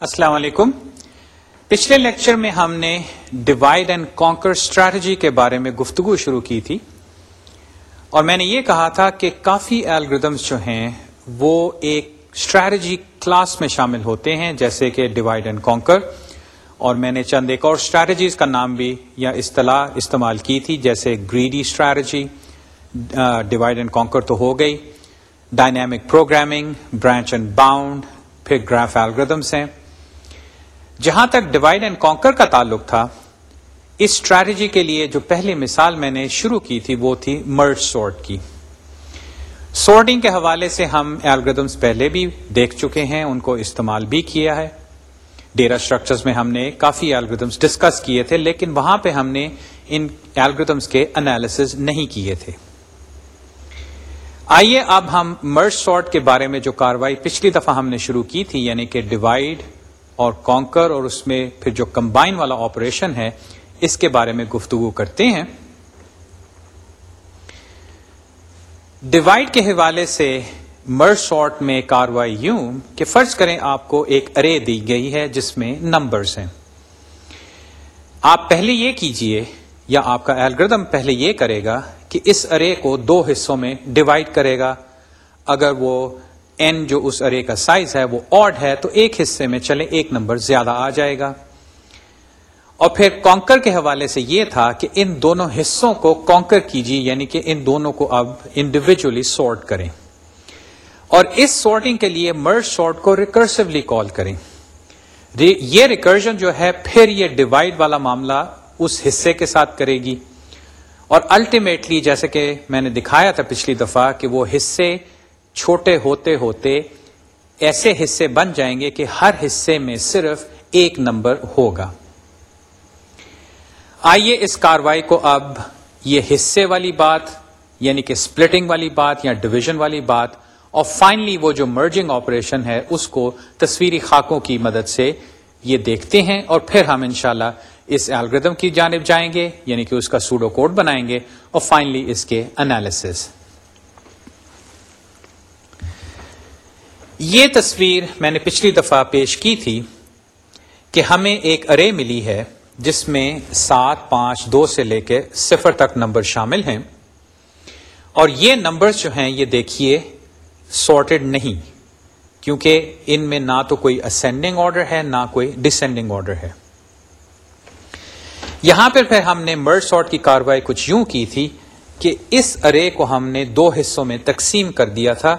السلام علیکم۔ پچھلے لیکچر میں ہم نے ڈیوائڈ اینڈ کانکر اسٹریٹجی کے بارے میں گفتگو شروع کی تھی۔ اور میں نے یہ کہا تھا کہ کافی الگریدمس جو ہیں وہ ایک اسٹریٹجی کلاس میں شامل ہوتے ہیں، جیسے کہ ڈیوائڈ اینڈ کانکر اور میں نے چند ایک اور اسٹریٹجیز کا نام بھی یا اصطلاح استعمال کی تھی، جیسے greedy strategy divide and conquer تو ہو گئی۔ Dynamic programming branch and bound پھر گراف الگریدمس ہیں۔ جہاں تک ڈیوائڈ اینڈ کانکر کا تعلق تھا، اس اسٹریٹجی کے لیے جو پہلی مثال میں نے شروع کی تھی، وہ تھی مرج سورٹ کی۔ سورٹنگ کے حوالے سے ہم الگریدمس پہلے بھی دیکھ چکے ہیں، ان کو استعمال بھی کیا ہے۔ ڈیرا اسٹرکچرز میں ہم نے کافی الگریدمس ڈسکس کیے تھے، لیکن وہاں پہ ہم نے ان الگریدمس کے انالیس نہیں کیے تھے۔ آئیے اب ہم مرج سارٹ کے بارے میں جو کاروائی پچھلی دفعہ ہم نے شروع کی تھی یعنی کہ ڈیوائڈ اور کانکر اور اس میں پھر جو کمبائن والا آپریشن ہے، اس کے بارے میں گفتگو کرتے ہیں۔ ڈیوائڈ کے حوالے سے مرج سارٹ میں کاروائی یوں کہ فرض کریں آپ کو ایک ارے دی گئی ہے جس میں نمبرز ہیں۔ آپ پہلے یہ کیجیے یا آپ کا الگردم پہلے یہ کرے گا کہ اس ارے کو دو حصوں میں ڈیوائڈ کرے گا۔ اگر وہ این جو اس ارے کا سائز ہے وہ آڈ ہے تو ایک حصے میں چلے ایک نمبر زیادہ آ جائے گا۔ اور پھر کانکر کے حوالے سے یہ تھا کہ ان دونوں حصوں کو کانکر کیجیے یعنی کہ ان دونوں کو اب انڈیویجلی سارٹ کریں۔ اور اس سارٹنگ کے لیے مرج سارٹ کو ریکرسولی کال کریں۔ یہ ریکرجن جو ہے پھر یہ ڈیوائڈ والا معاملہ اس حصے کے ساتھ کرے گی۔ اور الٹیمیٹلی جیسے کہ میں نے دکھایا تھا پچھلی دفعہ کہ وہ حصے چھوٹے ہوتے ہوتے ایسے حصے بن جائیں گے کہ ہر حصے میں صرف ایک نمبر ہوگا۔ آئیے اس کاروائی کو اب یہ حصے والی بات یعنی کہ سپلٹنگ والی بات یا ڈویژن والی بات، اور فائنلی وہ جو مرجنگ آپریشن ہے، اس کو تصویری خاکوں کی مدد سے یہ دیکھتے ہیں، اور پھر ہم انشاءاللہ اس الگریدم کی جانب جائیں گے یعنی کہ اس کا سوڈو کوڈ بنائیں گے، اور فائنلی اس کے انالیسز یہ تصویر میں نے پچھلی دفعہ پیش کی تھی کہ ہمیں ایک ارے ملی ہے جس میں سات پانچ دو سے لے کے صفر تک نمبر شامل ہیں اور یہ نمبر جو ہیں یہ دیکھیے سارٹیڈ نہیں، کیونکہ ان میں نہ تو کوئی اسینڈنگ آرڈر ہے، نہ کوئی ڈسینڈنگ آرڈر ہے۔ یہاں پر پھر ہم نے مرڈ سارٹ کی کاروائی کچھ یوں کی تھی کہ اس ارے کو ہم نے دو حصوں میں تقسیم کر دیا تھا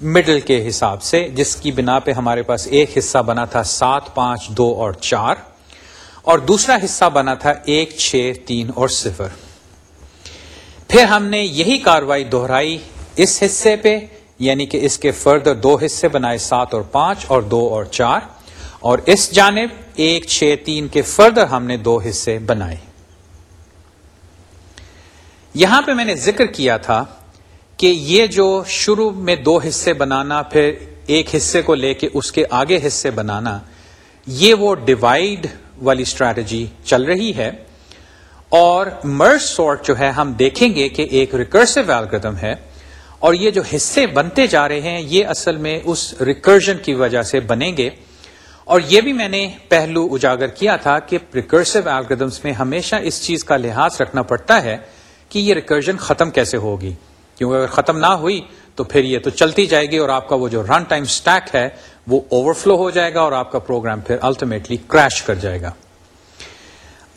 مڈل کے حساب سے، جس کی بنا پہ ہمارے پاس ایک حصہ بنا تھا سات، پانچ، دو اور چار، اور دوسرا حصہ بنا تھا ایک، چھ، تین اور صفر۔ پھر ہم نے یہی کاروائی دہرائی اس حصے پہ یعنی کہ اس کے فردر دو حصے بنائے سات اور پانچ اور دو اور چار۔ اور اس جانب ایک، چھ، تین کے فردر ہم نے دو حصے بنائے۔ یہاں پہ میں نے ذکر کیا تھا کہ یہ جو شروع میں دو حصے بنانا، پھر ایک حصے کو لے کے اس کے آگے حصے بنانا، یہ وہ ڈیوائڈ والی اسٹریٹجی چل رہی ہے۔ اور مرج سارٹ جو ہے، ہم دیکھیں گے کہ ایک ریکرسو الگریدم ہے۔ اور یہ جو حصے بنتے جا رہے ہیں، یہ اصل میں اس ریکرجن کی وجہ سے بنیں گے۔ اور یہ بھی میں نے پہلو اجاگر کیا تھا کہ ریکرسو الگریدمس میں ہمیشہ اس چیز کا لحاظ رکھنا پڑتا ہے کہ یہ ریکرجن ختم کیسے ہوگی۔ کیونکہ اگر ختم نہ ہوئی تو پھر یہ تو چلتی جائے گی اور آپ کا وہ جو رن ٹائم اسٹیک ہے وہ اوور فلو ہو جائے گا اور آپ کا پروگرام پھر الٹیمیٹلی کریش کر جائے گا۔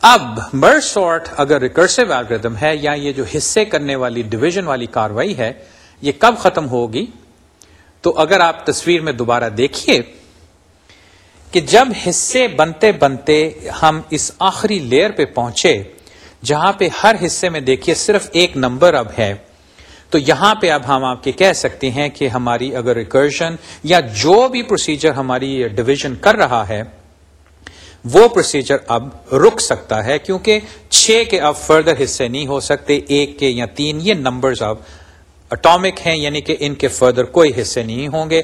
اب مر سارٹ اگر ریکرسو الگریدم ہے یا یہ جو حصے کرنے والی ڈویژن والی کاروائی ہے یہ کب ختم ہوگی؟ تو اگر آپ تصویر میں دوبارہ دیکھیے کہ جب حصے بنتے بنتے ہم اس آخری لیئر پہ پہنچے جہاں پہ ہر حصے میں دیکھیے صرف ایک نمبر اب ہے۔ تو یہاں پہ اب ہم آپ کے کہہ سکتے ہیں کہ ہماری اگر ریکرشن یا جو بھی پروسیجر ہماری ڈویژن کر رہا ہے، وہ پروسیجر اب رک سکتا ہے کیونکہ چھ کے اب فردر حصے نہیں ہو سکتے، ایک کے یا تین، یہ نمبرز اب اٹامک ہیں یعنی کہ ان کے فردر کوئی حصے نہیں ہوں گے۔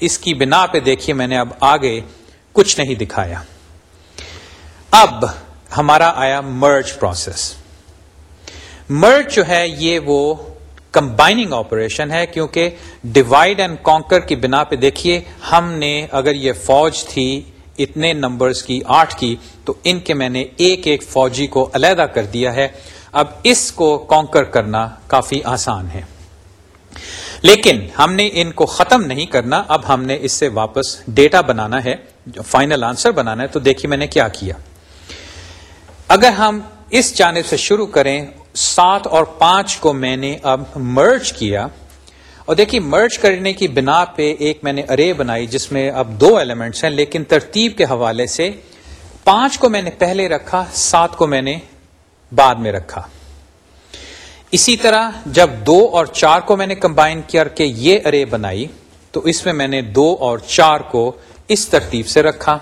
اس کی بنا پہ دیکھیے، میں نے اب آگے کچھ نہیں دکھایا۔ اب ہمارا آیا مرج پروسیس مرج جو ہے، یہ وہ کمبائننگ آپریشن ہے کیونکہ ڈیوائڈ اینڈ کانکر کی بنا پہ دیکھیے، ہم نے اگر یہ فوج تھی، اتنے نمبرز کی، آٹھ کی، تو ان کے میں نے ایک ایک فوجی کو علیحدہ کر دیا ہے۔ اب اس کو کانکر کرنا کافی آسان ہے۔ لیکن ہم نے ان کو ختم نہیں کرنا، اب ہم نے اس سے واپس ڈیٹا بنانا ہے فائنل آنسر بنانا ہے۔ تو دیکھیے میں نے کیا کیا۔ اگر ہم اس جانب سے شروع کریں سات اور پانچ کو میں نے اب مرج کیا۔ اور دیکھیے مرج کرنے کی بنا پہ ایک میں نے ارے بنائی جس میں اب دو ایلیمنٹس ہیں، لیکن ترتیب کے حوالے سے پانچ کو میں نے پہلے رکھا، سات کو میں نے بعد میں رکھا۔ اسی طرح جب دو اور چار کو میں نے کمبائن کر کے یہ ارے بنائی، تو اس میں میں نے دو اور چار کو اس ترتیب سے رکھا۔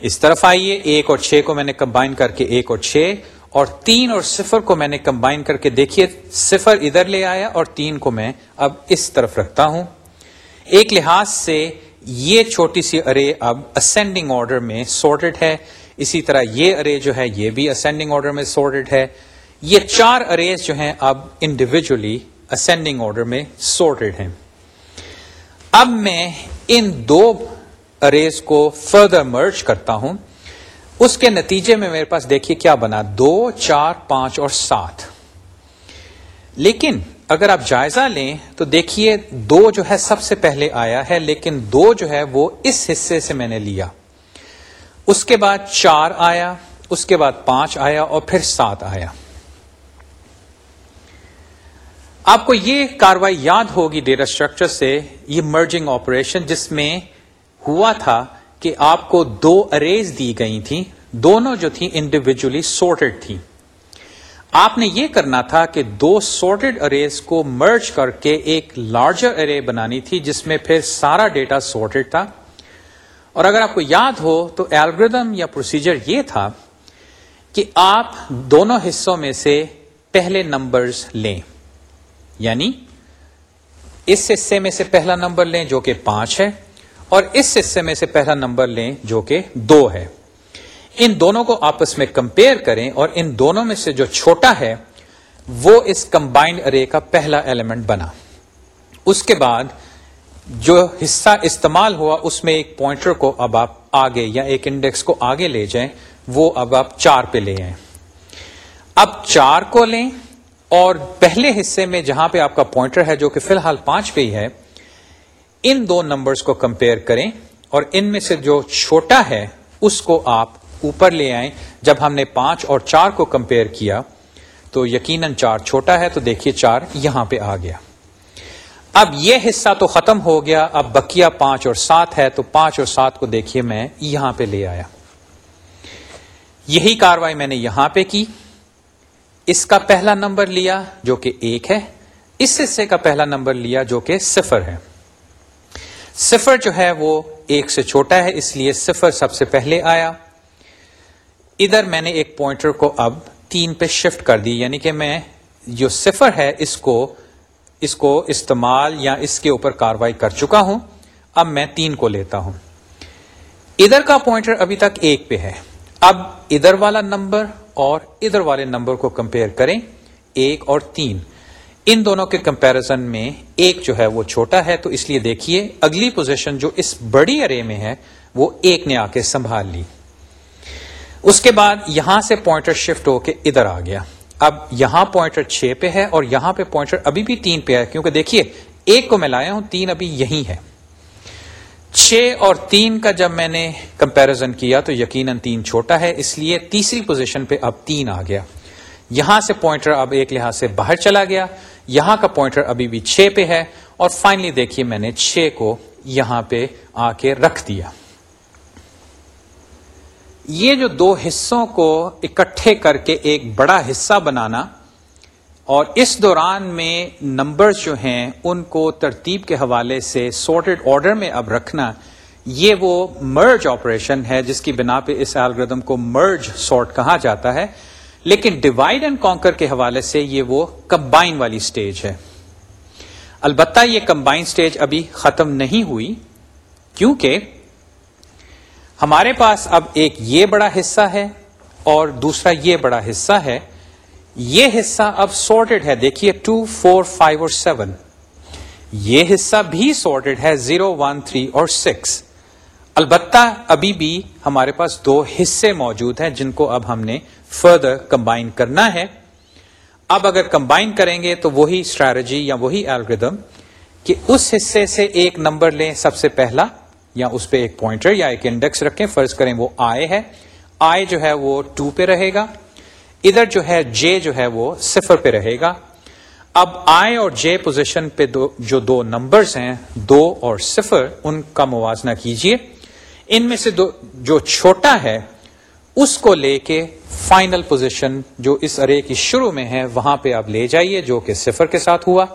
اس طرف آئیے، ایک اور چھ کو میں نے کمبائن کر کے ایک اور چھ۔ اور تین اور صفر کو میں نے کمبائن کر کے دیکھیے۔ صفر ادھر لے آیا اور تین کو میں اب اس طرف رکھتا ہوں۔ ایک لحاظ سے یہ چھوٹی سی ارے اب اسینڈنگ آرڈر میں سورٹڈ ہے۔ اسی طرح یہ ارے جو ہے یہ بھی اسینڈنگ آرڈر میں سورٹڈ ہے۔ یہ چار اریز جو ہیں اب انڈیویجلی اسینڈنگ آرڈر میں سورٹڈ ہیں۔ اب میں ان دو اریز کو فردر مرج کرتا ہوں۔ اس کے نتیجے میں میرے پاس دیکھیے کیا بنا، دو، چار، پانچ اور سات۔ لیکن اگر آپ جائزہ لیں تو دیکھیے دو جو ہے سب سے پہلے آیا ہے، لیکن دو جو ہے وہ اس حصے سے میں نے لیا۔ اس کے بعد چار آیا، اس کے بعد پانچ آیا اور پھر سات آیا۔ آپ کو یہ کاروائی یاد ہوگی ڈیٹا اسٹرکچر سے، یہ مرجنگ آپریشن جس میں ہوا تھا۔ کہ آپ کو دو اریز دی گئی تھیں، دونوں جو تھیں انڈیویجلی سورٹڈ تھیں۔ آپ نے یہ کرنا تھا کہ دو سورٹڈ اریز کو مرج کر کے ایک لارجر ارے بنانی تھی، جس میں پھر سارا ڈیٹا سورٹڈ تھا۔ اور اگر آپ کو یاد ہو تو ایلگردم یا پروسیجر یہ تھا کہ آپ دونوں حصوں میں سے پہلے نمبرز لیں۔ یعنی اس حصے میں سے پہلا نمبر لیں جو کہ پانچ ہے۔ اور اس حصے میں سے پہلا نمبر لیں جو کہ دو ہے۔ ان دونوں کو آپس میں کمپیئر کریں اور ان دونوں میں سے جو چھوٹا ہے، وہ اس کمبائنڈ ارے کا پہلا ایلیمنٹ بنا۔ اس کے بعد جو حصہ استعمال ہوا، اس میں ایک پوائنٹر کو اب آپ آگے یا ایک انڈیکس کو آگے لے جائیں، وہ اب آپ چار پہ لے آئیں۔ اب چار کو لیں اور پہلے حصے میں جہاں پہ آپ کا پوائنٹر ہے، جو کہ فی الحال پانچ پہ ہی ہے ان دو نمبرز کو کمپیئر کریں اور ان میں سے جو چھوٹا ہے، اس کو آپ اوپر لے آئیں۔ جب ہم نے پانچ اور چار کو کمپیئر کیا، تو یقیناً چار چھوٹا ہے، تو دیکھیے چار یہاں پہ آ گیا۔ اب یہ حصہ تو ختم ہو گیا، اب بکیا پانچ اور سات ہے، تو پانچ اور سات کو دیکھیے میں یہاں پہ لے آیا۔ یہی کاروائی میں نے یہاں پہ کی۔ اس کا پہلا نمبر لیا جو کہ ایک ہے، اس حصے کا پہلا نمبر لیا جو کہ صفر ہے۔ صفر جو ہے وہ ایک سے چھوٹا ہے، اس لیے صفر سب سے پہلے آیا۔ ادھر میں نے ایک پوائنٹر کو اب تین پہ شفٹ کر دی یعنی کہ میں جو صفر ہے، اس کو اس کو استعمال یا اس کے اوپر کاروائی کر چکا ہوں۔ اب میں تین کو لیتا ہوں۔ ادھر کا پوائنٹر ابھی تک ایک پہ ہے۔ اب ادھر والا نمبر اور ادھر والے نمبر کو کمپیئر کریں، ایک اور تین۔ ان دونوں کے کمپیرزن میں ایک جو ہے وہ چھوٹا ہے، تو اس لیے دیکھیے اگلی پوزیشن جو اس بڑی ارے میں ہے، وہ ایک نے آ کے سنبھال لی۔ اس کے بعد یہاں سے پوائنٹر شفٹ ہو کے ادھر آ گیا۔ اب یہاں پوائنٹر چھ پہ ہے اور یہاں پہ پوائنٹر ابھی بھی تین پہ ہے، کیونکہ دیکھیے، ایک کو میں لایا ہوں، تین ابھی یہی ہے۔ چھ اور تین کا جب میں نے کمپیرزن کیا، تو یقیناً تین چھوٹا ہے، اس لیے تیسری پوزیشن پہ اب تین آ گیا۔ یہاں سے پوائنٹر اب ایک لحاظ سے باہر چلا گیا۔ یہاں کا پوائنٹر ابھی بھی چھ پہ ہے اور فائنلی دیکھیے میں نے چھ کو یہاں پہ آ کے رکھ دیا۔ یہ جو دو حصوں کو اکٹھے کر کے ایک بڑا حصہ بنانا اور اس دوران میں نمبر جو ہیں ان کو ترتیب کے حوالے سے سارٹیڈ آرڈر میں اب رکھنا، یہ وہ مرج آپریشن ہے جس کی بنا پہ اس الگریدم کو مرج سارٹ کہا جاتا ہے۔ لیکن ڈیوائڈ اینڈ کانکر کے حوالے سے یہ وہ کمبائن والی سٹیج ہے۔ البتہ یہ کمبائن سٹیج ابھی ختم نہیں ہوئی۔ کیونکہ ہمارے پاس اب ایک یہ بڑا حصہ ہے اور دوسرا یہ بڑا حصہ ہے۔ یہ حصہ اب سارٹیڈ ہے۔ دیکھیے ٹو فور فائیو اور سیون یہ حصہ بھی سارٹیڈ ہے۔ زیرو ون تھری اور سکس البتہ ابھی بھی ہمارے پاس دو حصے موجود ہیں جن کو اب ہم نے فردر کمبائن کرنا ہے۔ اب اگر کمبائن کریں گے تو وہی اسٹریٹجی یا وہی الگریدم کہ اس حصے سے ایک نمبر لیں سب سے پہلا یا اس پہ ایک پوائنٹر یا ایک انڈیکس رکھیں، فرض کریں وہ آئے ہے۔ آئے جو ہے وہ ٹو پہ رہے گا۔ ادھر جو ہے جے جو ہے وہ صفر پہ رہے گا۔ اب آئے اور جے پوزیشن پہ دو جو دو نمبرز ہیں، دو اور صفر، ان کا موازنہ کیجیے۔ ان میں سے دو جو چھوٹا ہے اس کو لے کے فائنل پوزیشن جو اس ارے کی شروع میں ہے، وہاں پہ آپ لے جائیے جو کہ صفر کے ساتھ ہوا۔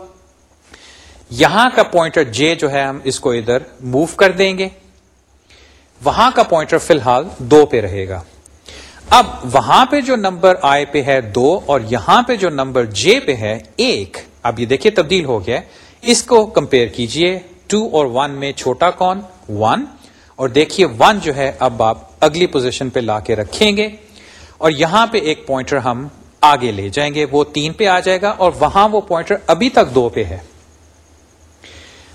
یہاں کا پوائنٹر جے جو ہے، ہم اس کو ادھر موو کر دیں گے۔ وہاں کا پوائنٹر فی الحال دو پہ رہے گا۔ اب وہاں پہ جو نمبر آئے پہ ہے دو اور یہاں پہ جو نمبر جے پہ ہے ایک، اب یہ دیکھیے تبدیل ہو گیا اس کو کمپیئر کیجیے۔ ٹو اور ون میں چھوٹا کون؟ ون۔ اور دیکھیے ون جو ہے، اب آپ اگلی پوزیشن پہ لا کے رکھیں گے اور یہاں پہ ایک پوائنٹر ہم آگے لے جائیں گے وہ تین پہ آ جائے گا اور وہاں وہ پوائنٹر ابھی تک دو پہ ہے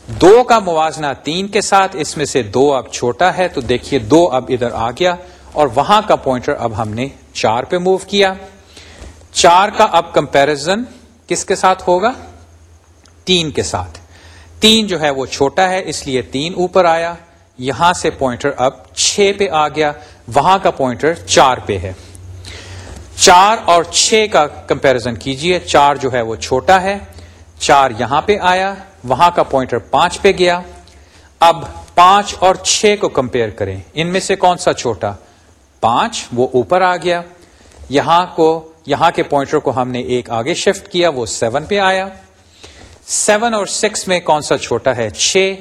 دو کا موازنہ تین کے ساتھ، اس میں سے دو اب چھوٹا ہے تو دیکھیے دو اب ادھر آ گیا اور وہاں کا پوائنٹر اب ہم نے چار پہ موو کیا۔ چار کا اب کمپیرزن کس کے ساتھ ہوگا؟ تین کے ساتھ۔ تین جو ہے وہ چھوٹا ہے، اس لیے تین اوپر آیا۔ یہاں سے پوائنٹر اب چھ پہ آ گیا، وہاں کا پوائنٹر چار پہ ہے۔ چار اور چھ کا کمپیرزن کیجیے، چار جو ہے وہ چھوٹا ہے۔ چار یہاں پہ آیا، وہاں کا پوائنٹر پانچ پہ گیا۔ اب پانچ اور چھ کو کمپیئر کریں، ان میں سے کون سا چھوٹا؟ پانچ، وہ اوپر آ گیا۔ یہاں کو، یہاں کے پوائنٹر کو ہم نے ایک آگے شفٹ کیا، وہ سیون پہ آیا۔ سیون اور سکس میں کون سا چھوٹا ہے؟ چھ۔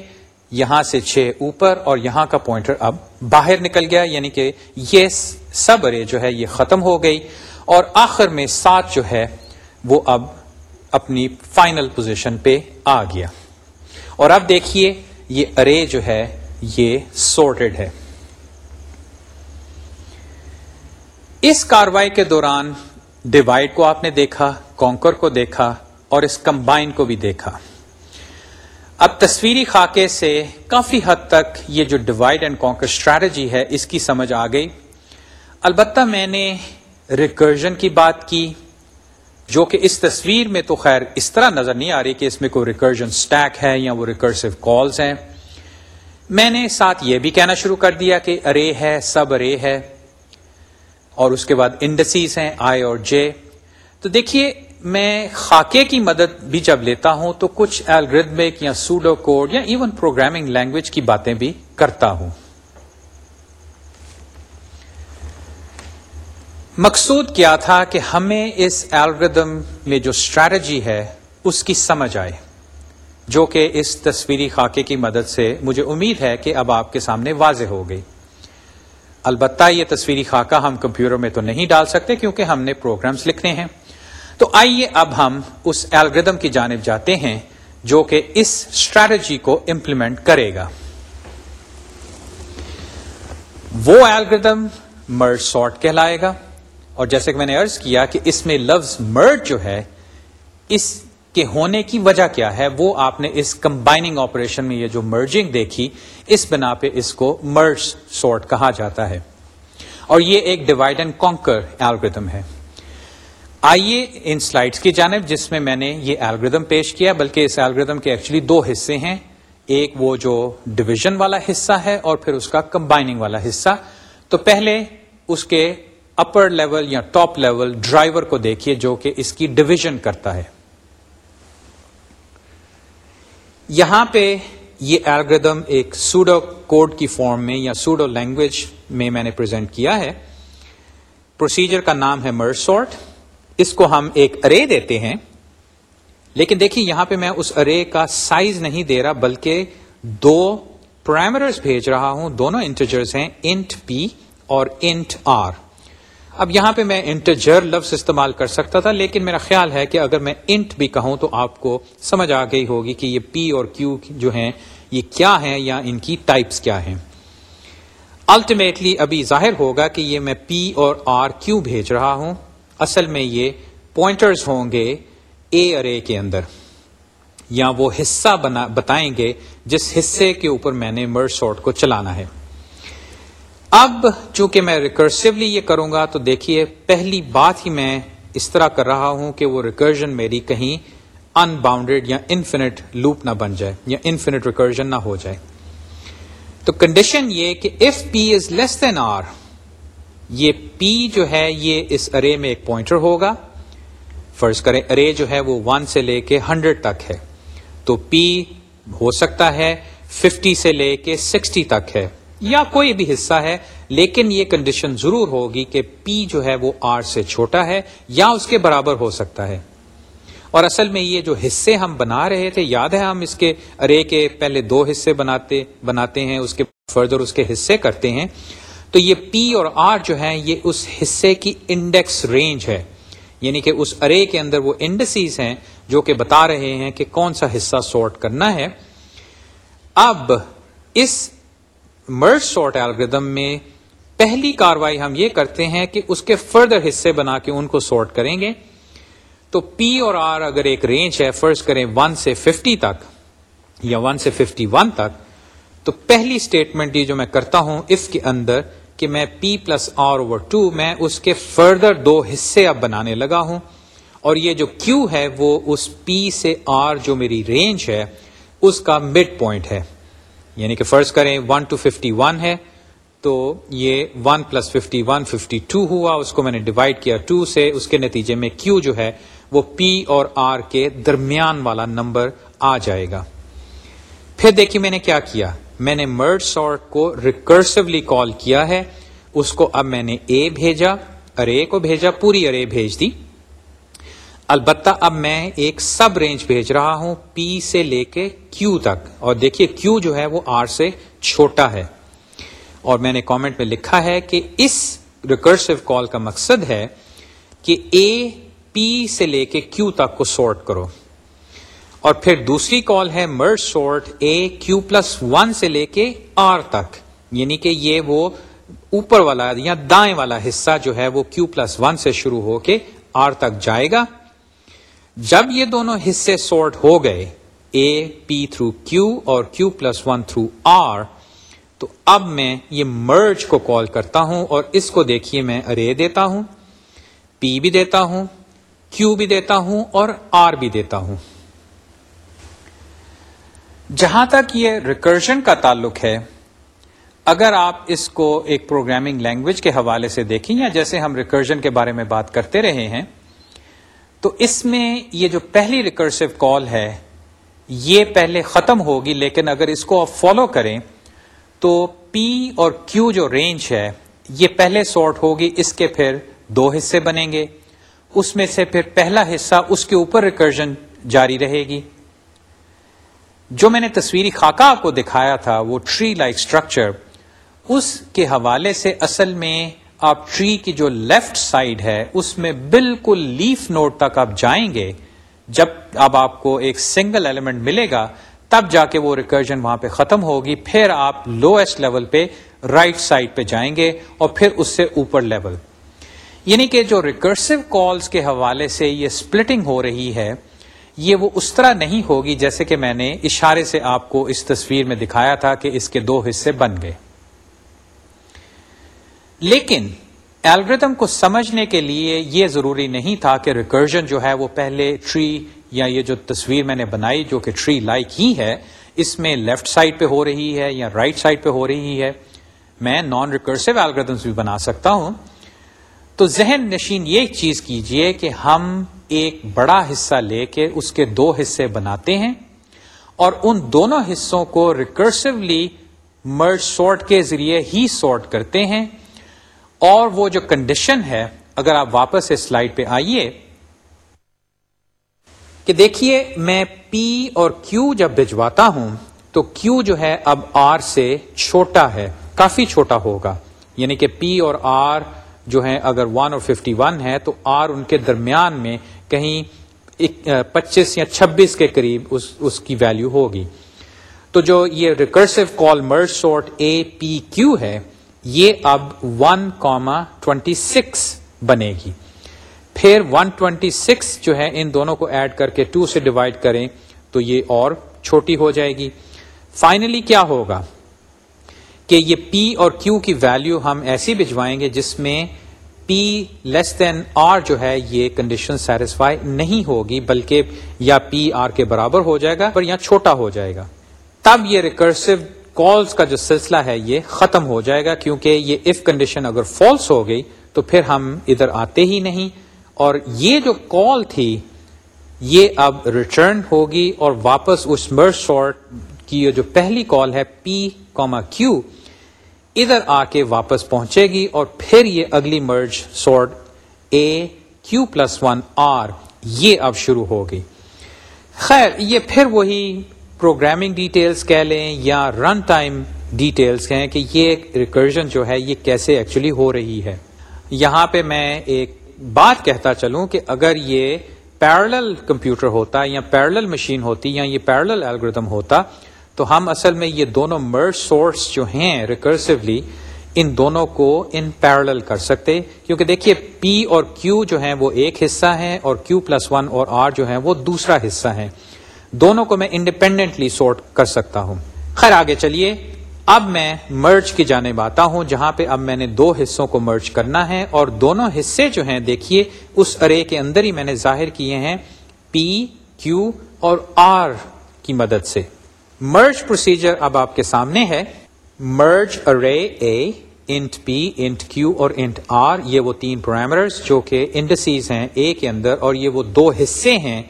یہاں سے چھ اوپر اور یہاں کا پوائنٹر اب باہر نکل گیا یعنی کہ یہ سب ارے جو ہے یہ ختم ہو گئی اور آخر میں سات جو ہے وہ اب اپنی فائنل پوزیشن پہ آ گیا۔ اور اب دیکھیے یہ ارے جو ہے یہ سورٹڈ ہے۔ اس کاروائی کے دوران ڈیوائڈ کو آپ نے دیکھا کونکر کو دیکھا اور اس کمبائن کو بھی دیکھا۔ اب تصویری خاکے سے کافی حد تک یہ جو ڈیوائڈ اینڈ کانکر اسٹریٹجی ہے، اس کی سمجھ آ گئی۔ البتہ میں نے ریکرجن کی بات کی، جو کہ اس تصویر میں تو خیر اس طرح نظر نہیں آ رہی کہ اس میں کوئی ریکرجن سٹیک ہے یا وہ ریکرسو کالز ہیں۔ میں نے ساتھ یہ بھی کہنا شروع کر دیا کہ ارے ہے سب ارے ہے اور اس کے بعد انڈسیز ہیں آئی اور جے تو دیکھیے میں خاکے کی مدد بھی جب لیتا ہوں تو کچھ الگریدمک یا سوڈو کوڈ یا ایون پروگرامنگ لینگویج کی باتیں بھی کرتا ہوں۔ مقصود کیا تھا کہ ہمیں اس الگریدم میں جو اسٹریٹجی ہے اس کی سمجھ آئے، جو کہ اس تصویری خاکے کی مدد سے مجھے امید ہے کہ اب آپ کے سامنے واضح ہو گئی۔ البتہ یہ تصویری خاکہ ہم کمپیوٹر میں تو نہیں ڈال سکتے کیونکہ ہم نے پروگرامز لکھنے ہیں۔ تو آئیے اب ہم اس الگریدم کی جانب جاتے ہیں جو کہ اس اسٹریٹجی کو امپلیمنٹ کرے گا۔ وہ الگریدم مرڈ سارٹ کہلائے گا۔ اور جیسے کہ میں نے ارض کیا کہ اس میں لفظ مرڈ جو ہے، اس کے ہونے کی وجہ کیا ہے؟ وہ آپ نے اس کمبائننگ آپریشن میں یہ جو مرجنگ دیکھی، اس بنا پہ اس کو مرج سارٹ کہا جاتا ہے۔ اور یہ ایک ڈیوائڈ اینڈ کانکر ایلگردم ہے۔ آئیے ان سلائڈس کی جانب جس میں میں نے یہ الگریدم پیش کیا، بلکہ اس الگریدم کے ایکچولی دو حصے ہیں۔ ایک وہ جو ڈویژن والا حصہ ہے اور پھر اس کا کمبائننگ والا حصہ۔ تو پہلے اس کے اپر لیول یا ٹاپ لیول ڈرائیور کو دیکھیے جو کہ اس کی ڈویژن کرتا ہے۔ یہاں پہ یہ الگریدم ایک سوڈو کوڈ کی فارم میں یا سوڈو لینگویج میں میں نے پرزینٹ کیا ہے۔ پروسیجر کا نام ہے مرسورٹ اس کو ہم ایک ارے دیتے ہیں۔ لیکن دیکھیے یہاں پہ میں اس ارے کا سائز نہیں دے رہا، بلکہ دو پرائمرز بھیج رہا ہوں۔ دونوں انٹیجرز ہیں انٹ پی اور انٹ آر اب یہاں پہ میں انٹرجر لفظ استعمال کر سکتا تھا، لیکن میرا خیال ہے کہ اگر میں انٹ بھی کہوں تو آپ کو سمجھ آ گئی ہوگی کہ یہ پی اور کیو جو ہیں، یہ کیا ہیں یا ان کی ٹائپس کیا ہیں۔ الٹیمیٹلی ابھی ظاہر ہوگا کہ یہ میں پی اور آر کیو بھیج رہا ہوں۔ اصل میں یہ پوائنٹرز ہوں گے اے ارے کے اندر، یا وہ حصہ بنا، بتائیں گے جس حصے کے اوپر میں نے مرسوٹ کو چلانا ہے۔ اب چونکہ میں ریکرسولی یہ کروں گا تو دیکھیے پہلی بات ہی میں اس طرح کر رہا ہوں کہ وہ ریکرجن میری کہیں ان باؤنڈیڈ یا انفینٹ لوپ نہ بن جائے، یا انفینٹ ریکرجن نہ ہو جائے۔ تو کنڈیشن یہ کہ if P is less then are یہ پی جو ہے یہ اس ارے میں ایک پوائنٹر ہوگا۔ فرض کریں ارے جو ہے وہ ون سے لے کے ہنڈریڈ تک ہے۔ تو پی ہو سکتا ہے ففٹی سے لے کے سکسٹی تک ہے۔ یا کوئی بھی حصہ ہے، لیکن یہ کنڈیشن ضرور ہوگی کہ پی جو ہے وہ آر سے چھوٹا ہے یا اس کے برابر ہو سکتا ہے۔ اور اصل میں یہ جو حصے ہم بنا رہے تھے، یاد ہے ہم اس کے ارے کے پہلے دو حصے بناتے بناتے ہیں، اس کے فردر اس کے حصے کرتے ہیں۔ تو یہ پی اور آر جو ہے یہ اس حصے کی انڈیکس رینج ہے. یعنی کہ اس ارے کے اندر وہ انڈسیز ہیں جو کہ بتا رہے ہیں کہ کون سا حصہ سارٹ کرنا ہے. اب اس مرج سارٹ الگریدم میں پہلی کاروائی ہم یہ کرتے ہیں کہ اس کے فردر حصے بنا کے ان کو سارٹ کریں گے. تو پی اور آر اگر ایک رینج ہے فرض کریں ون سے ففٹی تک یا ون سے ففٹی ون تک، تو پہلی اسٹیٹمنٹ یہ جو میں کرتا ہوں، اس کے اندر کہ میں P plus R over two میں اس کے فردر دو حصے اب بنانے لگا ہوں اور یہ جو کیو ہے وہ اس پی سے آر جو میری رینج ہے، اس کا مڈ پوائنٹ ہے۔ یعنی کہ فرض کریں ون ٹو ففٹی ون ہے، تو یہ one plus fifty one fifty two ہوا، اس کو میں نے ڈیوائڈ کیا ٹو سے، اس کے نتیجے میں کیو جو ہے وہ پی اور آر کے درمیان والا نمبر آ جائے گا۔ پھر دیکھیے میں نے کیا کیا۔ میں نے مرڈ سارٹ کو ریکرسولی کال کیا ہے، اس کو اب میں نے اے بھیجا ارے کو بھیجا، پوری ارے بھیج دی۔ البتہ اب میں ایک سب رینج بھیج رہا ہوں پی سے لے کے کیو تک۔ اور دیکھیے کیو جو ہے وہ آر سے چھوٹا ہے۔ اور میں نے کامنٹ میں لکھا ہے کہ اس ریکرسو کال کا مقصد ہے کہ اے پی سے لے کے کیو تک کو سورٹ کرو۔ اور پھر دوسری کال ہے merge sort A q plus one سے لے کے آر تک۔ یعنی کہ یہ وہ اوپر والا یا دائیں والا حصہ جو ہے وہ کیو پلس ون سے شروع ہو کے آر تک جائے گا۔ جب یہ دونوں حصے سورٹ ہو گئے اے پی تھرو کیو اور Q plus one through R تو اب میں یہ مرج کو کال کرتا ہوں اور اس کو دیکھیے میں ارے دیتا ہوں پی بھی دیتا ہوں کیو بھی دیتا ہوں اور آر بھی دیتا ہوں۔ جہاں تک یہ ریکرشن کا تعلق ہے، اگر آپ اس کو ایک پروگرامنگ لینگویج کے حوالے سے دیکھیں یا جیسے ہم ریکرشن کے بارے میں بات کرتے رہے ہیں، تو اس میں یہ جو پہلی ریکرسو کال ہے، یہ پہلے ختم ہوگی، لیکن اگر اس کو آپ فالو کریں، تو پی اور کیو جو رینج ہے، یہ پہلے سارٹ ہوگی، اس کے پھر دو حصے بنیں گے۔ اس میں سے پھر پہلا حصہ اس کے اوپر ریکرجن جاری رہے گی۔ جو میں نے تصویری خاکہ آپ کو دکھایا تھا، وہ ٹری لائک اسٹرکچر اس کے حوالے سے اصل میں آپ ٹری کی جو لیفٹ سائڈ ہے، اس میں بالکل لیف نوٹ تک آپ جائیں گے۔ جب اب آپ کو ایک سنگل ایلیمنٹ ملے گا، تب جا کے وہ ریکرجن وہاں پہ ختم ہوگی، پھر آپ لوئسٹ لیول پہ رائٹ سائڈ پہ جائیں گے اور پھر اس سے اوپر لیول یعنی کہ جو ریکرسو کالز کے حوالے سے یہ سپلٹنگ ہو رہی ہے یہ وہ اس طرح نہیں ہوگی جیسے کہ میں نے اشارے سے آپ کو اس تصویر میں دکھایا تھا کہ اس کے دو حصے بن گئے۔ لیکن الگریدم کو سمجھنے کے لیے یہ ضروری نہیں تھا کہ ریکرجن جو ہے وہ پہلے ٹری یا یہ جو تصویر میں نے بنائی جو کہ ٹری لائک ہی ہے، اس میں لیفٹ سائڈ پہ ہو رہی ہے یا رائٹ right سائڈ پہ ہو رہی ہے۔ میں نان ریکرسو الگریدمس بھی بنا سکتا ہوں۔ تو ذہن نشین یہ چیز کیجیے کہ ہم ایک بڑا حصہ لے کے اس کے دو حصے بناتے ہیں اور ان دونوں حصوں کو ریکرسولی مرج سارٹ کے ذریعے ہی سارٹ کرتے ہیں۔ اور وہ جو کنڈیشن ہے، اگر آپ واپس اس سلائڈ پہ آئیے، کہ دیکھیے، میں پی اور کیو جب بھجواتا ہوں، تو کیو جو ہے اب آر سے چھوٹا ہے، کافی چھوٹا ہوگا۔ یعنی کہ پی اور آر جو ہے اگر ون اور ففٹی ون ہے، تو آر ان کے درمیان میں کہیں پچیس یا چھبیس کے قریب اس اس کی ویلو ہوگی۔ تو جو یہ ریکرسو کال مرج سورٹ اے پی کیو ہے، یہ اب ون کوما ٹوینٹی سکس بنے گی پھر ون ٹوینٹی سکس جو ہے، ان دونوں کو ایڈ کر کے ٹو سے ڈیوائڈ کریں تو یہ اور چھوٹی ہو جائے گی۔ فائنلی کیا ہوگا؟ کہ یہ پی اور کیو کی ویلو ہم ایسی بھجوائیں گے جس میں پی لیس دین آر جو ہے، یہ کنڈیشن سیٹسفائی نہیں ہوگی، بلکہ یا پی آر کے برابر ہو جائے گا پر یا چھوٹا ہو جائے گا۔ تب یہ ریکرسو کالز کا جو سلسلہ ہے، یہ ختم ہو جائے گا، کیونکہ یہ اف کنڈیشن اگر فالس ہو گئی، تو پھر ہم ادھر آتے ہی نہیں۔ اور یہ جو کال تھی، یہ اب ریٹرن ہوگی اور واپس اس مرج شارٹ کی جو پہلی کال ہے پی کوما کیو ادھر آ کے واپس پہنچے گی اور پھر یہ اگلی merge sort A Q plus one R یہ اب شروع ہوگی۔ خیر، یہ پھر وہی پروگرامنگ ڈیٹیلز کہہ لیں یا رن ٹائم ڈیٹیلز کہیں کہ یہ ریکرجن جو ہے، یہ کیسے ایکچولی ہو رہی ہے۔ یہاں پہ میں ایک بات کہتا چلوں کہ اگر یہ پیرل کمپیوٹر ہوتا یا پیرل مشین ہوتی یا یہ پیرل الگریدم ہوتا تو ہم اصل میں یہ دونوں مرج سورس جو ہیں ریکرسولی ان دونوں کو ان پیرل کر سکتے۔ کیونکہ دیکھیے پی اور کیو جو ہیں وہ ایک حصہ ہیں اور کیو پلس ون اور آر جو ہیں وہ دوسرا حصہ ہیں۔ دونوں کو میں انڈیپینڈنٹلی سورٹ کر سکتا ہوں۔ خیر، آگے چلیے۔ اب میں مرج کی جانے آتا ہوں، جہاں پہ اب میں نے دو حصوں کو مرج کرنا ہے اور دونوں حصے جو ہیں، دیکھیے، اس ارے کے اندر ہی میں نے ظاہر کیے ہیں پی کیو اور آر کی مدد سے۔ مرج پروسیجر اب آپ کے سامنے ہے۔ Merge array A int P int Q اور انٹ آر یہ وہ تین پرائمرز جو کہ انڈسیز ہیں اے کے اندر اور یہ وہ دو حصے ہیں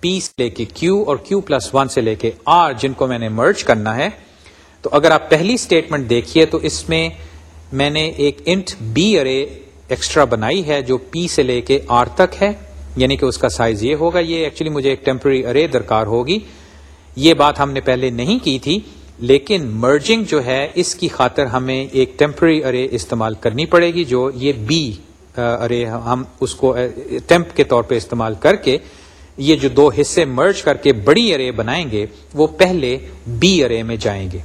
پی سے لے کے کیو اور کیو پلس ون سے لے کے آر جن کو میں نے مرج کرنا ہے۔ تو اگر آپ پہلی اسٹیٹمنٹ دیکھیے تو اس میں میں نے ایک انٹ بی ارے ایکسٹرا بنائی ہے جو پی سے لے کے آر تک ہے یعنی کہ اس کا سائز یہ ہوگا۔ یہ ایکچولی مجھے ایک ٹیمپرری ارے درکار ہوگی۔ یہ بات ہم نے پہلے نہیں کی تھی، لیکن مرجنگ جو ہے، اس کی خاطر ہمیں ایک ٹیمپرری ارے استعمال کرنی پڑے گی، جو یہ بی ارے ہم اس کو ٹیمپ کے طور پہ استعمال کر کے یہ جو دو حصے مرج کر کے بڑی ارے بنائیں گے، وہ پہلے بی ارے میں جائیں گے۔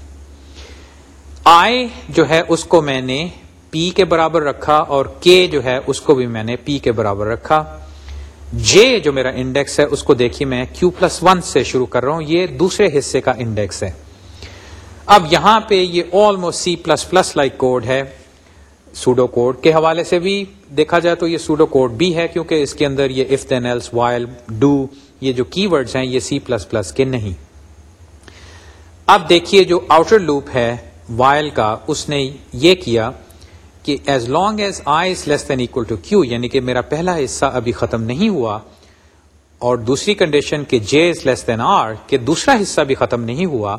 آئی جو ہے، اس کو میں نے پی کے برابر رکھا اور کے جو ہے، اس کو بھی میں نے پی کے برابر رکھا۔ جے جو میرا انڈیکس ہے، اس کو دیکھیے میں کیو پلس ون سے شروع کر رہا ہوں، یہ دوسرے حصے کا انڈیکس ہے۔ اب یہاں پہ یہ almost C plus plus like code ہے سوڈو کوڈ کے حوالے سے بھی دیکھا جائے تو یہ سوڈو کوڈ بھی ہے، کیونکہ اس کے اندر یہ if then else while do یہ جو کی ورڈز ہیں، یہ سی پلس پلس کے نہیں۔ اب دیکھیے جو آؤٹر لوپ ہے وائل کا، اس نے یہ کیا۔ کہ as long as I is less than equal to Q یعنی کہ میرا پہلا حصہ ابھی ختم نہیں ہوا اور دوسری کنڈیشن کہ جے از لیس دین آر کہ دوسرا حصہ بھی ختم نہیں ہوا،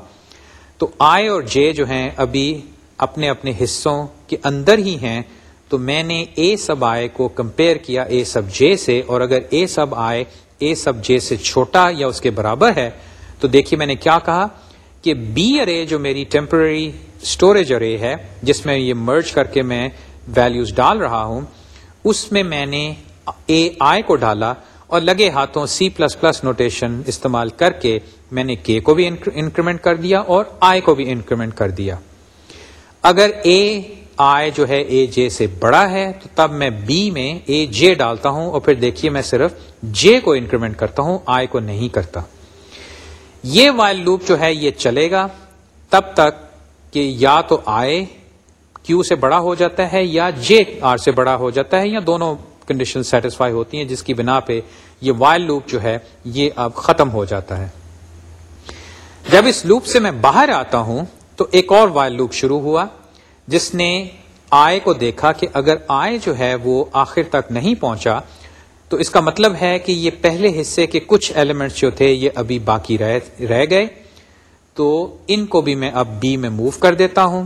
تو آئی اور جے جو ہیں ابھی اپنے اپنے حصوں کے اندر ہی ہیں، تو میں نے اے سب آئے کو کمپیئر کیا اے سب جے سے، اور اگر اے سب آئے اے سب جے سے چھوٹا یا اس کے برابر ہے، تو دیکھیے میں نے کیا کہا کہ بی ارے جو میری ٹیمپرری اسٹوریج ارے ہے جس میں یہ مرج کر کے میں ویلیوز ڈال رہا ہوں، اس میں میں نے اے آئی کو ڈالا اور لگے ہاتھوں سی پلس پلس نوٹیشن استعمال کر کے میں نے کے کو بھی انکریمنٹ کر دیا اور آئی کو بھی انکریمنٹ کر دیا۔ اگر اے آئی جو ہے اے جے سے بڑا ہے، تو تب میں بی میں اے جے ڈالتا ہوں اور پھر دیکھیے میں صرف جے کو انکریمنٹ کرتا ہوں آئی کو نہیں کرتا۔ یہ وائل لوپ جو ہے یہ چلے گا، تب تک کہ یا تو آئے کیو سے بڑا ہو جاتا ہے یا جے آر سے بڑا ہو جاتا ہے یا دونوں کنڈیشن سیٹسفائی ہوتی ہیں، جس کی بنا پہ یہ وائل لوپ جو ہے، یہ اب ختم ہو جاتا ہے۔ جب اس لوپ سے میں باہر آتا ہوں تو ایک اور وائل لوپ شروع ہوا، جس نے آئے کو دیکھا کہ اگر آئے جو ہے وہ آخر تک نہیں پہنچا، تو اس کا مطلب ہے کہ یہ پہلے حصے کے کچھ ایلیمنٹس جو تھے، یہ ابھی باقی رہ رہ گئے۔ تو ان کو بھی میں اب بی میں موو کر دیتا ہوں۔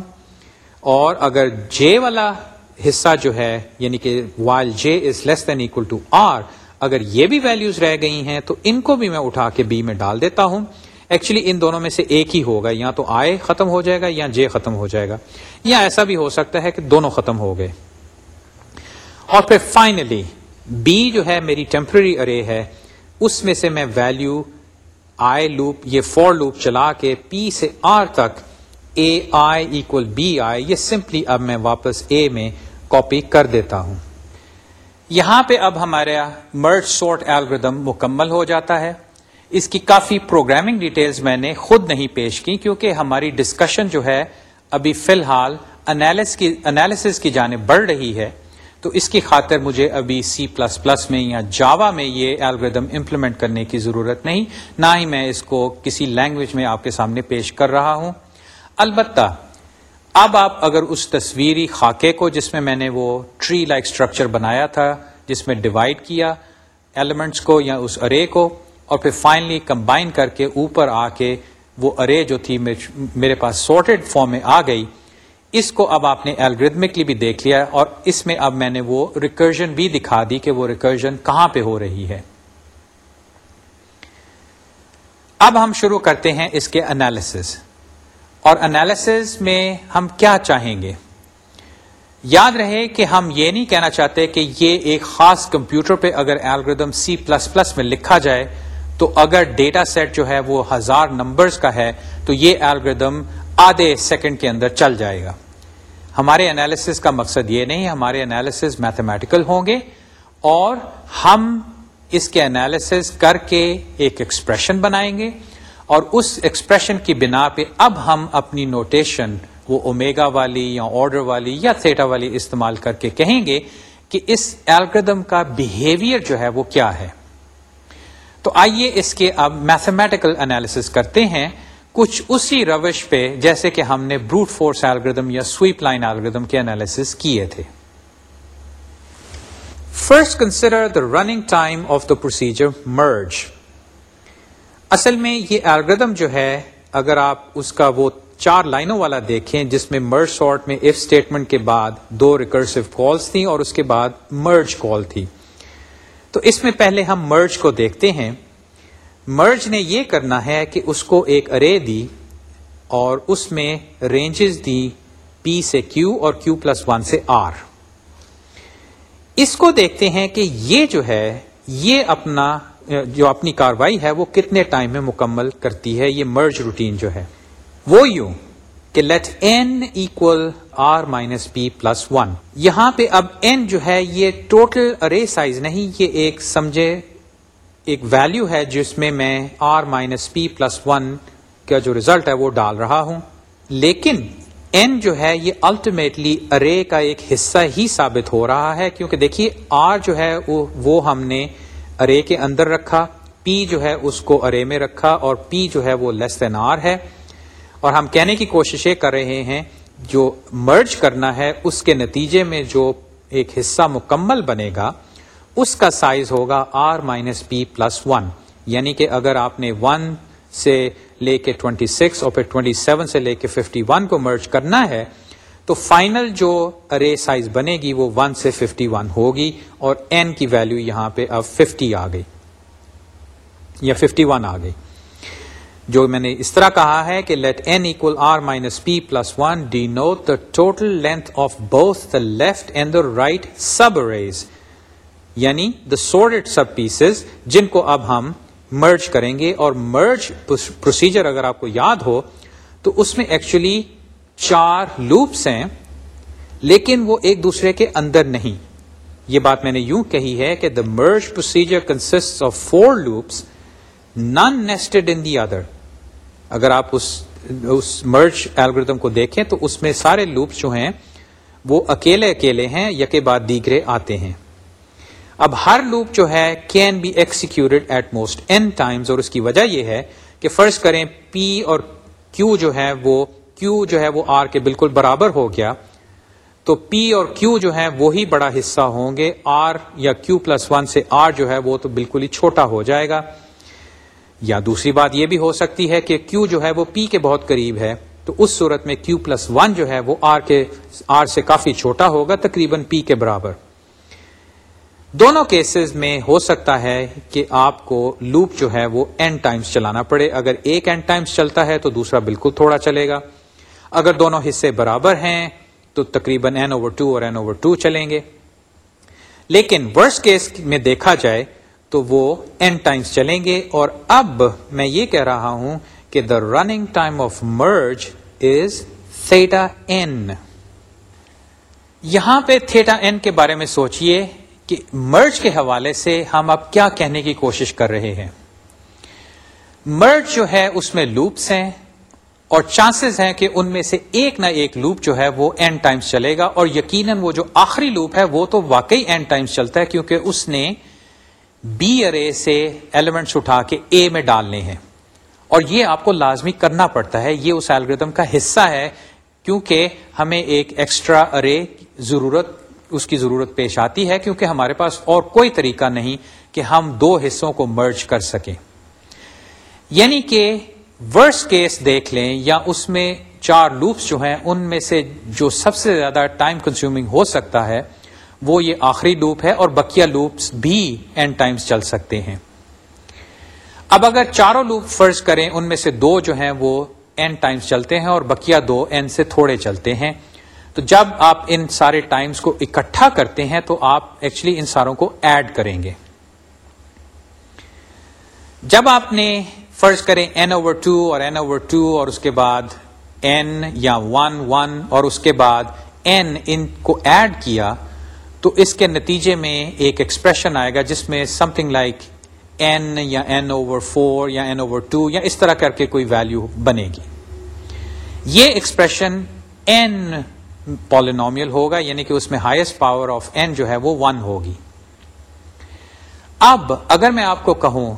اور اگر جے والا حصہ جو ہے یعنی کہ while J is less than equal to R اگر یہ بھی ویلیوز رہ گئی ہیں، تو ان کو بھی میں اٹھا کے بی میں ڈال دیتا ہوں۔ ایکچولی ان دونوں میں سے ایک ہی ہوگا۔ یا تو آئے ختم ہو جائے گا یا جے ختم ہو جائے گا۔ یا ایسا بھی ہو سکتا ہے کہ دونوں ختم ہو گئے۔ اور پھر فائنلی بی جو ہے، میری ٹیمپرری ارے ہے، اس میں سے میں ویلو آئی لوپ یہ فور لوپ چلا کے پی سے آر تک اے آئی اکول بی آئی یہ سمپلی اب میں واپس اے میں کاپی کر دیتا ہوں۔ یہاں پہ اب ہمارا مرچ سورٹ ایلگردم مکمل ہو جاتا ہے۔ اس کی کافی پروگرامنگ ڈیٹیلز میں نے خود نہیں پیش کی کیونکہ ہماری ڈسکشن جو ہے ابھی فی الحال انالیسس کی جانب بڑھ رہی ہے۔ تو اس کی خاطر مجھے ابھی سی پلس پلس میں یا جاوا میں یہ الگریدم امپلیمنٹ کرنے کی ضرورت نہیں، نہ ہی میں اس کو کسی لینگویج میں آپ کے سامنے پیش کر رہا ہوں۔ البتہ، اب آپ اگر اس تصویری خاکے کو، جس میں میں نے وہ ٹری لائک اسٹرکچر بنایا تھا، جس میں ڈیوائڈ کیا ایلیمنٹس کو یا اس ارے کو، اور پھر فائنلی کمبائن کر کے اوپر آ کے وہ ارے جو تھی میرے پاس سارٹیڈ فارم میں آ گئی اس کو اب آپ نے الگریدمکلی بھی دیکھ لیا اور اس میں اب میں نے وہ ریکرجن بھی دکھا دی کہ وہ ریکرجن کہاں پہ ہو رہی ہے۔ اب ہم شروع کرتے ہیں اس کے انالیسز اور انالیسز میں ہم کیا چاہیں گے؟ یاد رہے کہ ہم یہ نہیں کہنا چاہتے کہ یہ ایک خاص کمپیوٹر پہ اگر الگریدم سی پلس پلس میں لکھا جائے تو اگر ڈیٹا سیٹ جو ہے وہ ہزار نمبرز کا ہے تو یہ الگریدم آدھے سیکنڈ کے اندر چل جائے گا۔ ہمارے انالیسس کا مقصد یہ نہیں ہمارے انالیسز میتھمیٹیکل ہوں گے اور ہم اس کے انالیسز کر کے ایک ایکسپریشن بنائیں گے اور اس ایکسپریشن کی بنا پہ اب ہم اپنی نوٹیشن وہ اومیگا والی یا آرڈر والی یا تھیٹا والی استعمال کر کے کہیں گے کہ اس الگریدم کا بہیویئر جو ہے وہ کیا ہے۔ تو آئیے اس کے اب میتھمیٹیکل انالیس کرتے ہیں۔ کچھ اسی روش پہ جیسے کہ ہم نے بروٹ فورس ایلگردم یا سویپ لائن ایلگردم کے انالیس کیے تھے۔ First consider the running time of the procedure merge اصل میں یہ ایلگردم جو ہے، اگر آپ اس کا وہ چار لائنوں والا دیکھیں جس میں مرج شارٹ میں اف اسٹیٹمنٹ کے بعد دو ریکرسو کالس تھیں اور اس کے بعد مرج کال تھی۔ تو اس میں پہلے ہم مرج کو دیکھتے ہیں۔ مرج نے یہ کرنا ہے کہ اس کو ایک ارے دی اور اس میں رینجز دی پی سے کیو اور کیو پلس ون سے آر اس کو دیکھتے ہیں کہ یہ جو ہے، یہ اپنا، جو اپنی کاروائی ہے، وہ کتنے ٹائم میں مکمل کرتی ہے، یہ مرج روٹین جو ہے. وہ یوں کہ let N equal R minus P plus one یہاں پہ اب این جو ہے، یہ ٹوٹل ارے سائز نہیں، یہ ایک سمجھے ایک ویلو ہے جس میں میں R minus P plus one کا جو ریزلٹ ہے وہ ڈال رہا ہوں۔ لیکن این جو ہے یہ الٹیمیٹلی ارے کا ایک حصہ ہی ثابت ہو رہا ہے۔ کیونکہ دیکھیے آر جو ہے وہ ہم نے ارے کے اندر رکھا پی جو ہے اس کو ارے میں رکھا اور پی جو ہے وہ لیس دین آر ہے۔ اور ہم کہنے کی کوششیں کر رہے ہیں، جو مرج کرنا ہے، اس کے نتیجے میں جو ایک حصہ مکمل بنے گا اس کا سائز ہوگا R minus P plus one یعنی کہ اگر آپ نے ون سے لے کے ٹوینٹی سکس اور پھر ٹوینٹی سیون سے لے کے ففٹی ون کو مرچ کرنا ہے، تو فائنل جو ارے سائز بنے گی وہ ون سے ففٹی ون ہوگی اور این کی ویلو یہاں پہ اب ففٹی آ گئی یا ففٹی ون آ گئی۔ جو میں نے اس طرح کہا ہے کہ let N equal R minus P plus one denote the total length of both the left and the right subarrays یعنی دا سورڈ سب پیسز جن کو اب ہم مرج کریں گے اور مرج پروسیجر اگر آپ کو یاد ہو، تو اس میں ایکچولی چار لوپس ہیں، لیکن وہ ایک دوسرے کے اندر نہیں۔ یہ بات میں نے یوں کہی ہے کہ the merge procedure consist of four loops non nested in the other اگر آپ اس اس مرج ایلگردم کو دیکھیں، تو اس میں سارے لوپس جو ہیں، وہ اکیلے اکیلے ہیں، یکے بعد دیگرے آتے ہیں۔ اب ہر لوپ جو ہے can be executed at most N times اور اس کی وجہ یہ ہے کہ فرض کریں پی اور کیو جو ہے وہ کیو جو ہے وہ آر کے بالکل برابر ہو گیا، تو پی اور کیو جو ہے وہی بڑا حصہ ہوں گے آر یا کیو پلس ون سے آر جو ہے وہ تو بالکل ہی چھوٹا ہو جائے گا۔ یا دوسری بات یہ بھی ہو سکتی ہے کہ کیو جو ہے وہ پی کے بہت قریب ہے، تو اس صورت میں کیو پلس ون جو ہے وہ آر کے آر سے کافی چھوٹا ہوگا، تقریباً پی کے برابر۔ دونوں کیسز میں ہو سکتا ہے کہ آپ کو لوپ جو ہے وہ این ٹائمز چلانا پڑے۔ اگر ایک این ٹائمز چلتا ہے تو دوسرا بالکل تھوڑا چلے گا۔ اگر دونوں حصے برابر ہیں تو تقریباً این اوور ٹو اور این اوور ٹو چلیں گے۔ لیکن ورس کیس میں دیکھا جائے تو وہ این ٹائمز چلیں گے۔ اور اب میں یہ کہہ رہا ہوں کہ the running time of merge is theta N یہاں پہ تھیٹا این کے بارے میں سوچئے۔ کہ مرج کے حوالے سے ہم اب کیا کہنے کی کوشش کر رہے ہیں؟ مرج جو ہے اس میں لوپس ہیں اور چانسز ہیں کہ ان میں سے ایک نہ ایک لوپ جو ہے وہ اینڈ ٹائمز چلے گا اور یقیناً وہ جو آخری لوپ ہے وہ تو واقعی اینڈ ٹائمز چلتا ہے کیونکہ اس نے بی ارے سے ایلیمنٹس اٹھا کے اے میں ڈالنے ہیں۔ اور یہ آپ کو لازمی کرنا پڑتا ہے، یہ اس الگریدم کا حصہ ہے کیونکہ ہمیں ایک ایکسٹرا ارے ضرورت اس کی ضرورت پیش آتی ہے کیونکہ ہمارے پاس اور کوئی طریقہ نہیں کہ ہم دو حصوں کو مرج کر سکیں۔ یعنی کہ ورس کیس دیکھ لیں یا اس میں چار لوپس جو ہیں، ان میں سے جو سب سے زیادہ ٹائم کنزیومنگ ہو سکتا ہے، وہ یہ آخری لوپ ہے اور بکیا لوپس بھی اینڈ ٹائمز چل سکتے ہیں۔ اب اگر چاروں لوپ فرض کریں، ان میں سے دو جو ہیں، وہ این ٹائمز چلتے ہیں اور بکیا دو این سے تھوڑے چلتے ہیں۔ تو جب آپ ان سارے ٹائمز کو اکٹھا کرتے ہیں تو آپ ایکچولی ان ساروں کو ایڈ کریں گے۔ جب آپ نے فرض کریں این اوور ٹو اور این اوور ٹو اور اس کے بعد این یا ون ون اور اس کے بعد این ان کو ایڈ کیا، تو اس کے نتیجے میں ایک ایکسپریشن آئے گا جس میں سم تھنگ لائک این یا این اوور فور یا این اوور ٹو یا اس طرح کر کے کوئی ویلو بنے گی۔ یہ ایکسپریشن این پالینومیل ہوگا یعنی کہ اس میں ہائیسٹ پاور آف این جو ہے وہ ون ہوگی۔ اب اگر میں آپ کو کہوں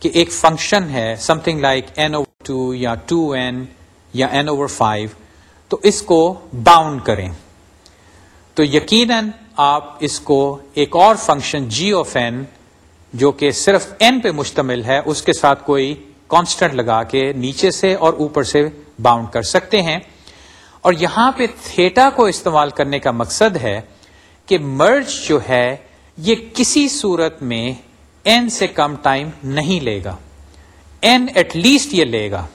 کہ ایک فنکشن ہے something like N over two یا ٹو این یا این اوور فائیو تو اس کو باؤنڈ کریں۔ تو یقیناً آپ اس کو ایک اور فنکشن جی آف این جو کہ صرف این پہ مشتمل ہے، اس کے ساتھ کوئی کانسٹنٹ لگا کے نیچے سے اور اوپر سے باؤنڈ کر سکتے ہیں۔ اور یہاں پہ تھیٹا کو استعمال کرنے کا مقصد ہے کہ مرج جو ہے یہ کسی صورت میں این سے کم ٹائم نہیں لے گا. این ایٹ لیسٹ یہ لے گا.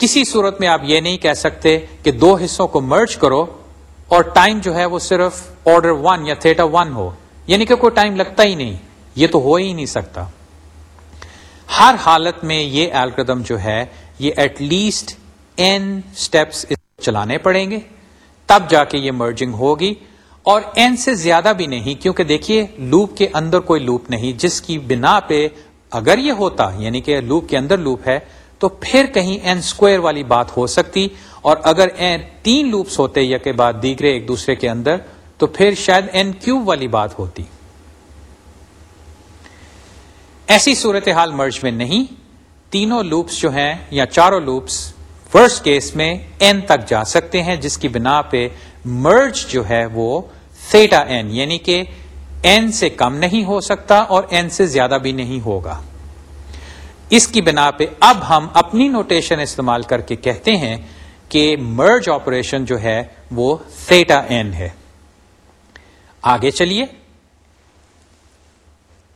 کسی صورت میں آپ یہ نہیں کہہ سکتے کہ دو حصوں کو مرج کرو اور ٹائم جو ہے وہ صرف آرڈر ون یا تھیٹا ون ہو. یعنی کہ کوئی ٹائم لگتا ہی نہیں. یہ تو ہو ہی نہیں سکتا. ہر حالت میں یہ الگریدم جو ہے یہ ایٹ لیسٹ این اسٹیپس چلانے پڑیں گے۔ تب جا کے یہ مرجنگ ہوگی۔ اور این سے زیادہ بھی نہیں، کیونکہ دیکھیے لوپ کے اندر کوئی لوپ نہیں، جس کی بنا پہ اگر یہ ہوتا یعنی کہ لوپ کے اندر لوپ ہے، تو پھر کہیں این اسکوئر والی بات ہو سکتی۔ اور اگر این تین لوپس ہوتے، یا کے بعد دیگرے ایک دوسرے کے اندر، تو پھر شاید این کیوب والی بات ہوتی۔ ایسی صورتحال مرج میں نہیں۔ تینوں لوپس جو ہیں یا چاروں لوپس فرسٹ کیس میں این تک جا سکتے ہیں، جس کی بنا پہ مرج جو ہے وہ تھیٹا این یعنی کہ این سے کم نہیں ہو سکتا اور این سے زیادہ بھی نہیں ہوگا۔ اس کی بنا پہ اب ہم اپنی نوٹیشن استعمال کر کے کہتے ہیں کہ مرج آپریشن جو ہے وہ تھیٹا این ہے۔ آگے چلیے۔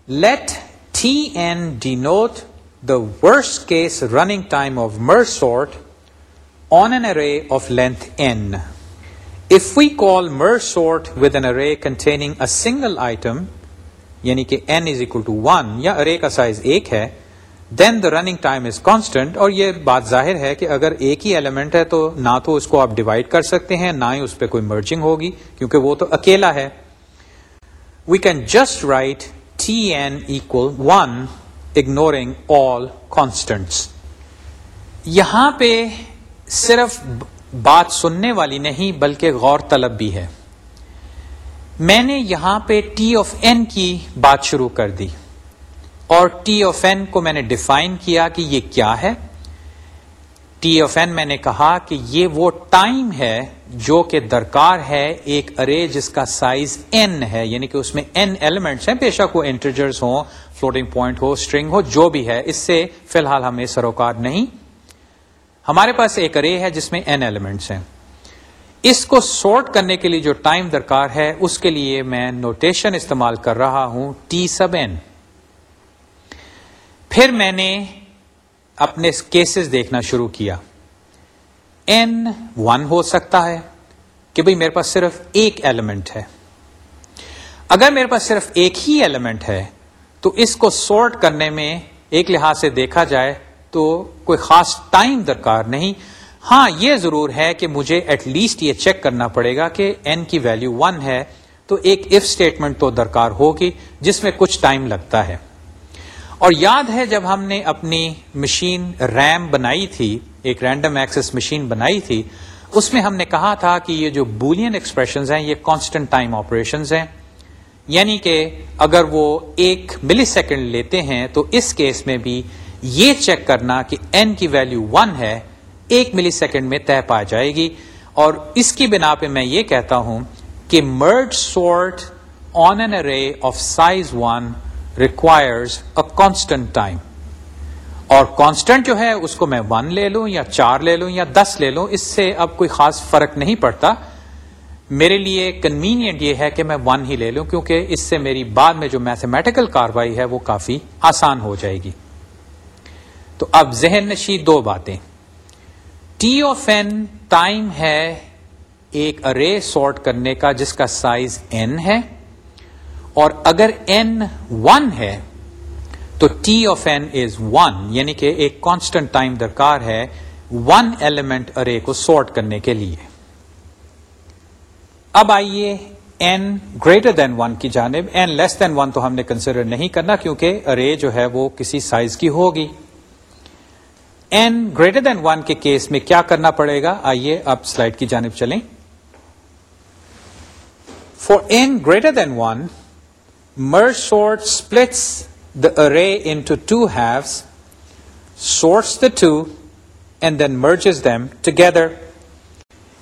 Let Tn denote the worst case running time of merge sort on an array of length n. If we call merge sort with an array containing a single item, یعنی کہ n is equal to 1 یا array کا size ایک ہے then the running time is constant اور یہ بات ظاہر ہے کہ اگر ایک ہی ایلیمنٹ ہے تو نہ تو اس کو آپ ڈیوائڈ کر سکتے ہیں نہ ہی اس پہ کوئی مرجنگ ہوگی کیونکہ وہ تو اکیلا ہے we can just write T N equal one ignoring all constants یہاں پہ صرف بات سننے والی نہیں، بلکہ غور طلب بھی ہے۔ میں نے یہاں پہ ٹی آف این کی بات شروع کر دی۔ اور ٹی آف این کو میں نے ڈیفائن کیا کہ یہ کیا ہے۔ ٹی آف این میں نے کہا کہ یہ وہ ٹائم ہے جو کہ درکار ہے ایک ارے جس کا سائز این ہے یعنی کہ اس میں این ایلیمنٹس ہیں، بے شک وہ انٹرجرز ہوں فلوٹنگ پوائنٹ ہو اسٹرنگ ہو، جو بھی ہے۔ اس سے فی الحال ہمیں سروکار نہیں ہمارے پاس ایک ارے ہے جس میں این ایلیمنٹس ہیں۔ اس کو سورٹ کرنے کے لیے جو ٹائم درکار ہے، اس کے لیے میں نوٹیشن استعمال کر رہا ہوں ٹی سب این پھر میں نے اپنے کیسز دیکھنا شروع کیا۔ این ون ہو سکتا ہے کہ بھئی میرے پاس صرف ایک ایلیمنٹ ہے۔ اگر میرے پاس صرف ایک ہی ایلیمنٹ ہے، تو اس کو سورٹ کرنے میں ایک لحاظ سے دیکھا جائے تو کوئی خاص ٹائم درکار نہیں۔ ہاں یہ ضرور ہے کہ مجھے ایٹ لیسٹ یہ چیک کرنا پڑے گا کہ این کی ویلو ون ہے۔ تو ایک اف اسٹیٹمنٹ تو درکار ہوگی، جس میں کچھ ٹائم لگتا ہے۔ اور یاد ہے جب ہم نے اپنی مشین ریم بنائی تھی، ایک رینڈم ایکسس مشین بنائی تھی، اس میں ہم نے کہا تھا کہ یہ جو بولین ایکسپریشنز ہیں، یہ کانسٹنٹ ٹائم آپریشنز ہیں۔ یعنی کہ اگر وہ ایک ملی سیکنڈ لیتے ہیں، تو اس کیس میں بھی یہ چیک کرنا کہ این کی ویلو ون ہے، ایک ملی سیکنڈ میں طے پا جائے گی۔ اور اس کی بنا پہ میں یہ کہتا ہوں کہ merge sort on an array of size one requires a constant time اور کانسٹنٹ جو ہے، اس کو میں ون لے لوں یا چار لے لوں یا دس لے لوں، اس سے اب کوئی خاص فرق نہیں پڑتا۔ میرے لیے کنوینئنٹ یہ ہے کہ میں ون ہی لے لوں، کیونکہ اس سے میری بعد میں جو میتھمیٹیکل کاروائی ہے، وہ کافی آسان ہو جائے گی۔ تو اب ذہن نشی دو باتیں۔ ٹی آف این ٹائم ہے ایک ارے سارٹ کرنے کا جس کا سائز این ہے۔ اور اگر این ون ہے تو T of N is one یعنی کہ ایک کانسٹنٹ ٹائم درکار ہے ون ایلیمنٹ ارے کو سارٹ کرنے کے لیے۔ اب آئیے این گریٹر دین ون کی جانب۔ این لیس دین ون تو ہم نے کنسیڈر نہیں کرنا کیونکہ ارے جو ہے وہ کسی سائز کی ہوگی۔ این گریٹر دین ون کے کیس میں کیا کرنا پڑے گا آئیے اب سلائڈ کی جانب چلیں for N greater than one merge sort splits the array in two two halves sorts the two and then merges them together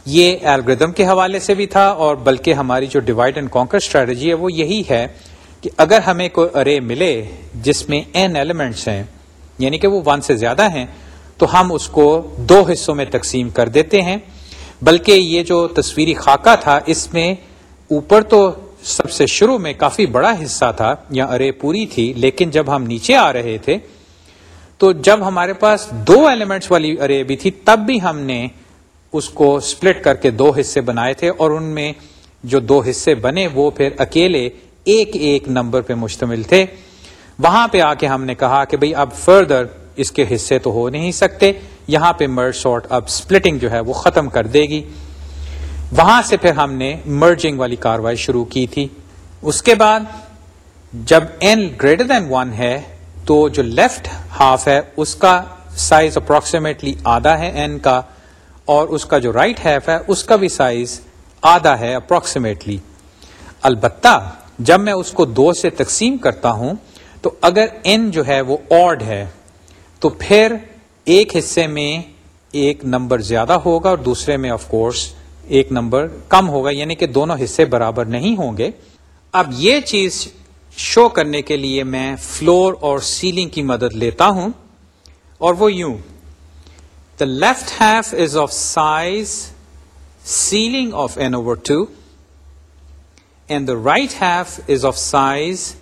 یہ الگریدم کے حوالے سے بھی تھا اور بلکہ ہماری جو ڈیوائڈ اینڈ کانکر اسٹریٹجی ہے وہ یہی ہے کہ اگر ہمیں کوئی ارے ملے جس میں این ایلیمنٹس ہیں یعنی کہ وہ ون سے زیادہ ہیں تو ہم اس کو دو حصوں میں تقسیم کر دیتے ہیں۔ بلکہ یہ جو تصویری خاکہ تھا، اس میں اوپر تو سب سے شروع میں کافی بڑا حصہ تھا یا ارے پوری تھی، لیکن جب ہم نیچے آ رہے تھے، تو جب ہمارے پاس دو ایلیمنٹس والی ارے بھی تھی، تب بھی ہم نے اس کو سپلٹ کر کے دو حصے بنائے تھے اور ان میں جو دو حصے بنے، وہ پھر اکیلے ایک ایک نمبر پہ مشتمل تھے۔ وہاں پہ آ کے ہم نے کہا کہ بھئی اب فردر اس کے حصے تو ہو نہیں سکتے۔ یہاں پہ مرج شارٹ اب سپلٹنگ جو ہے وہ ختم کر دے گی۔ وہاں سے پھر ہم نے مرجنگ والی کاروائی شروع کی تھی۔ اس کے بعد جب این گریٹر دین ون ہے تو جو لیفٹ ہاف ہے اس کا سائز اپروکسیمیٹلی آدھا ہے این کا اور اس کا جو رائٹ ہیف ہے اس کا بھی سائز آدھا ہے اپروکسیمیٹلی البتہ جب میں اس کو دو سے تقسیم کرتا ہوں تو اگر این جو ہے وہ آڈ ہے تو پھر ایک حصے میں ایک نمبر زیادہ ہوگا اور دوسرے میں آف کورس ایک نمبر کم ہوگا یعنی کہ دونوں حصے برابر نہیں ہوں گے۔ اب یہ چیز شو کرنے کے لیے میں فلور اور سیلنگ کی مدد لیتا ہوں۔ اور وہ یوں the left half is of size ceiling of N over two and the right half is of size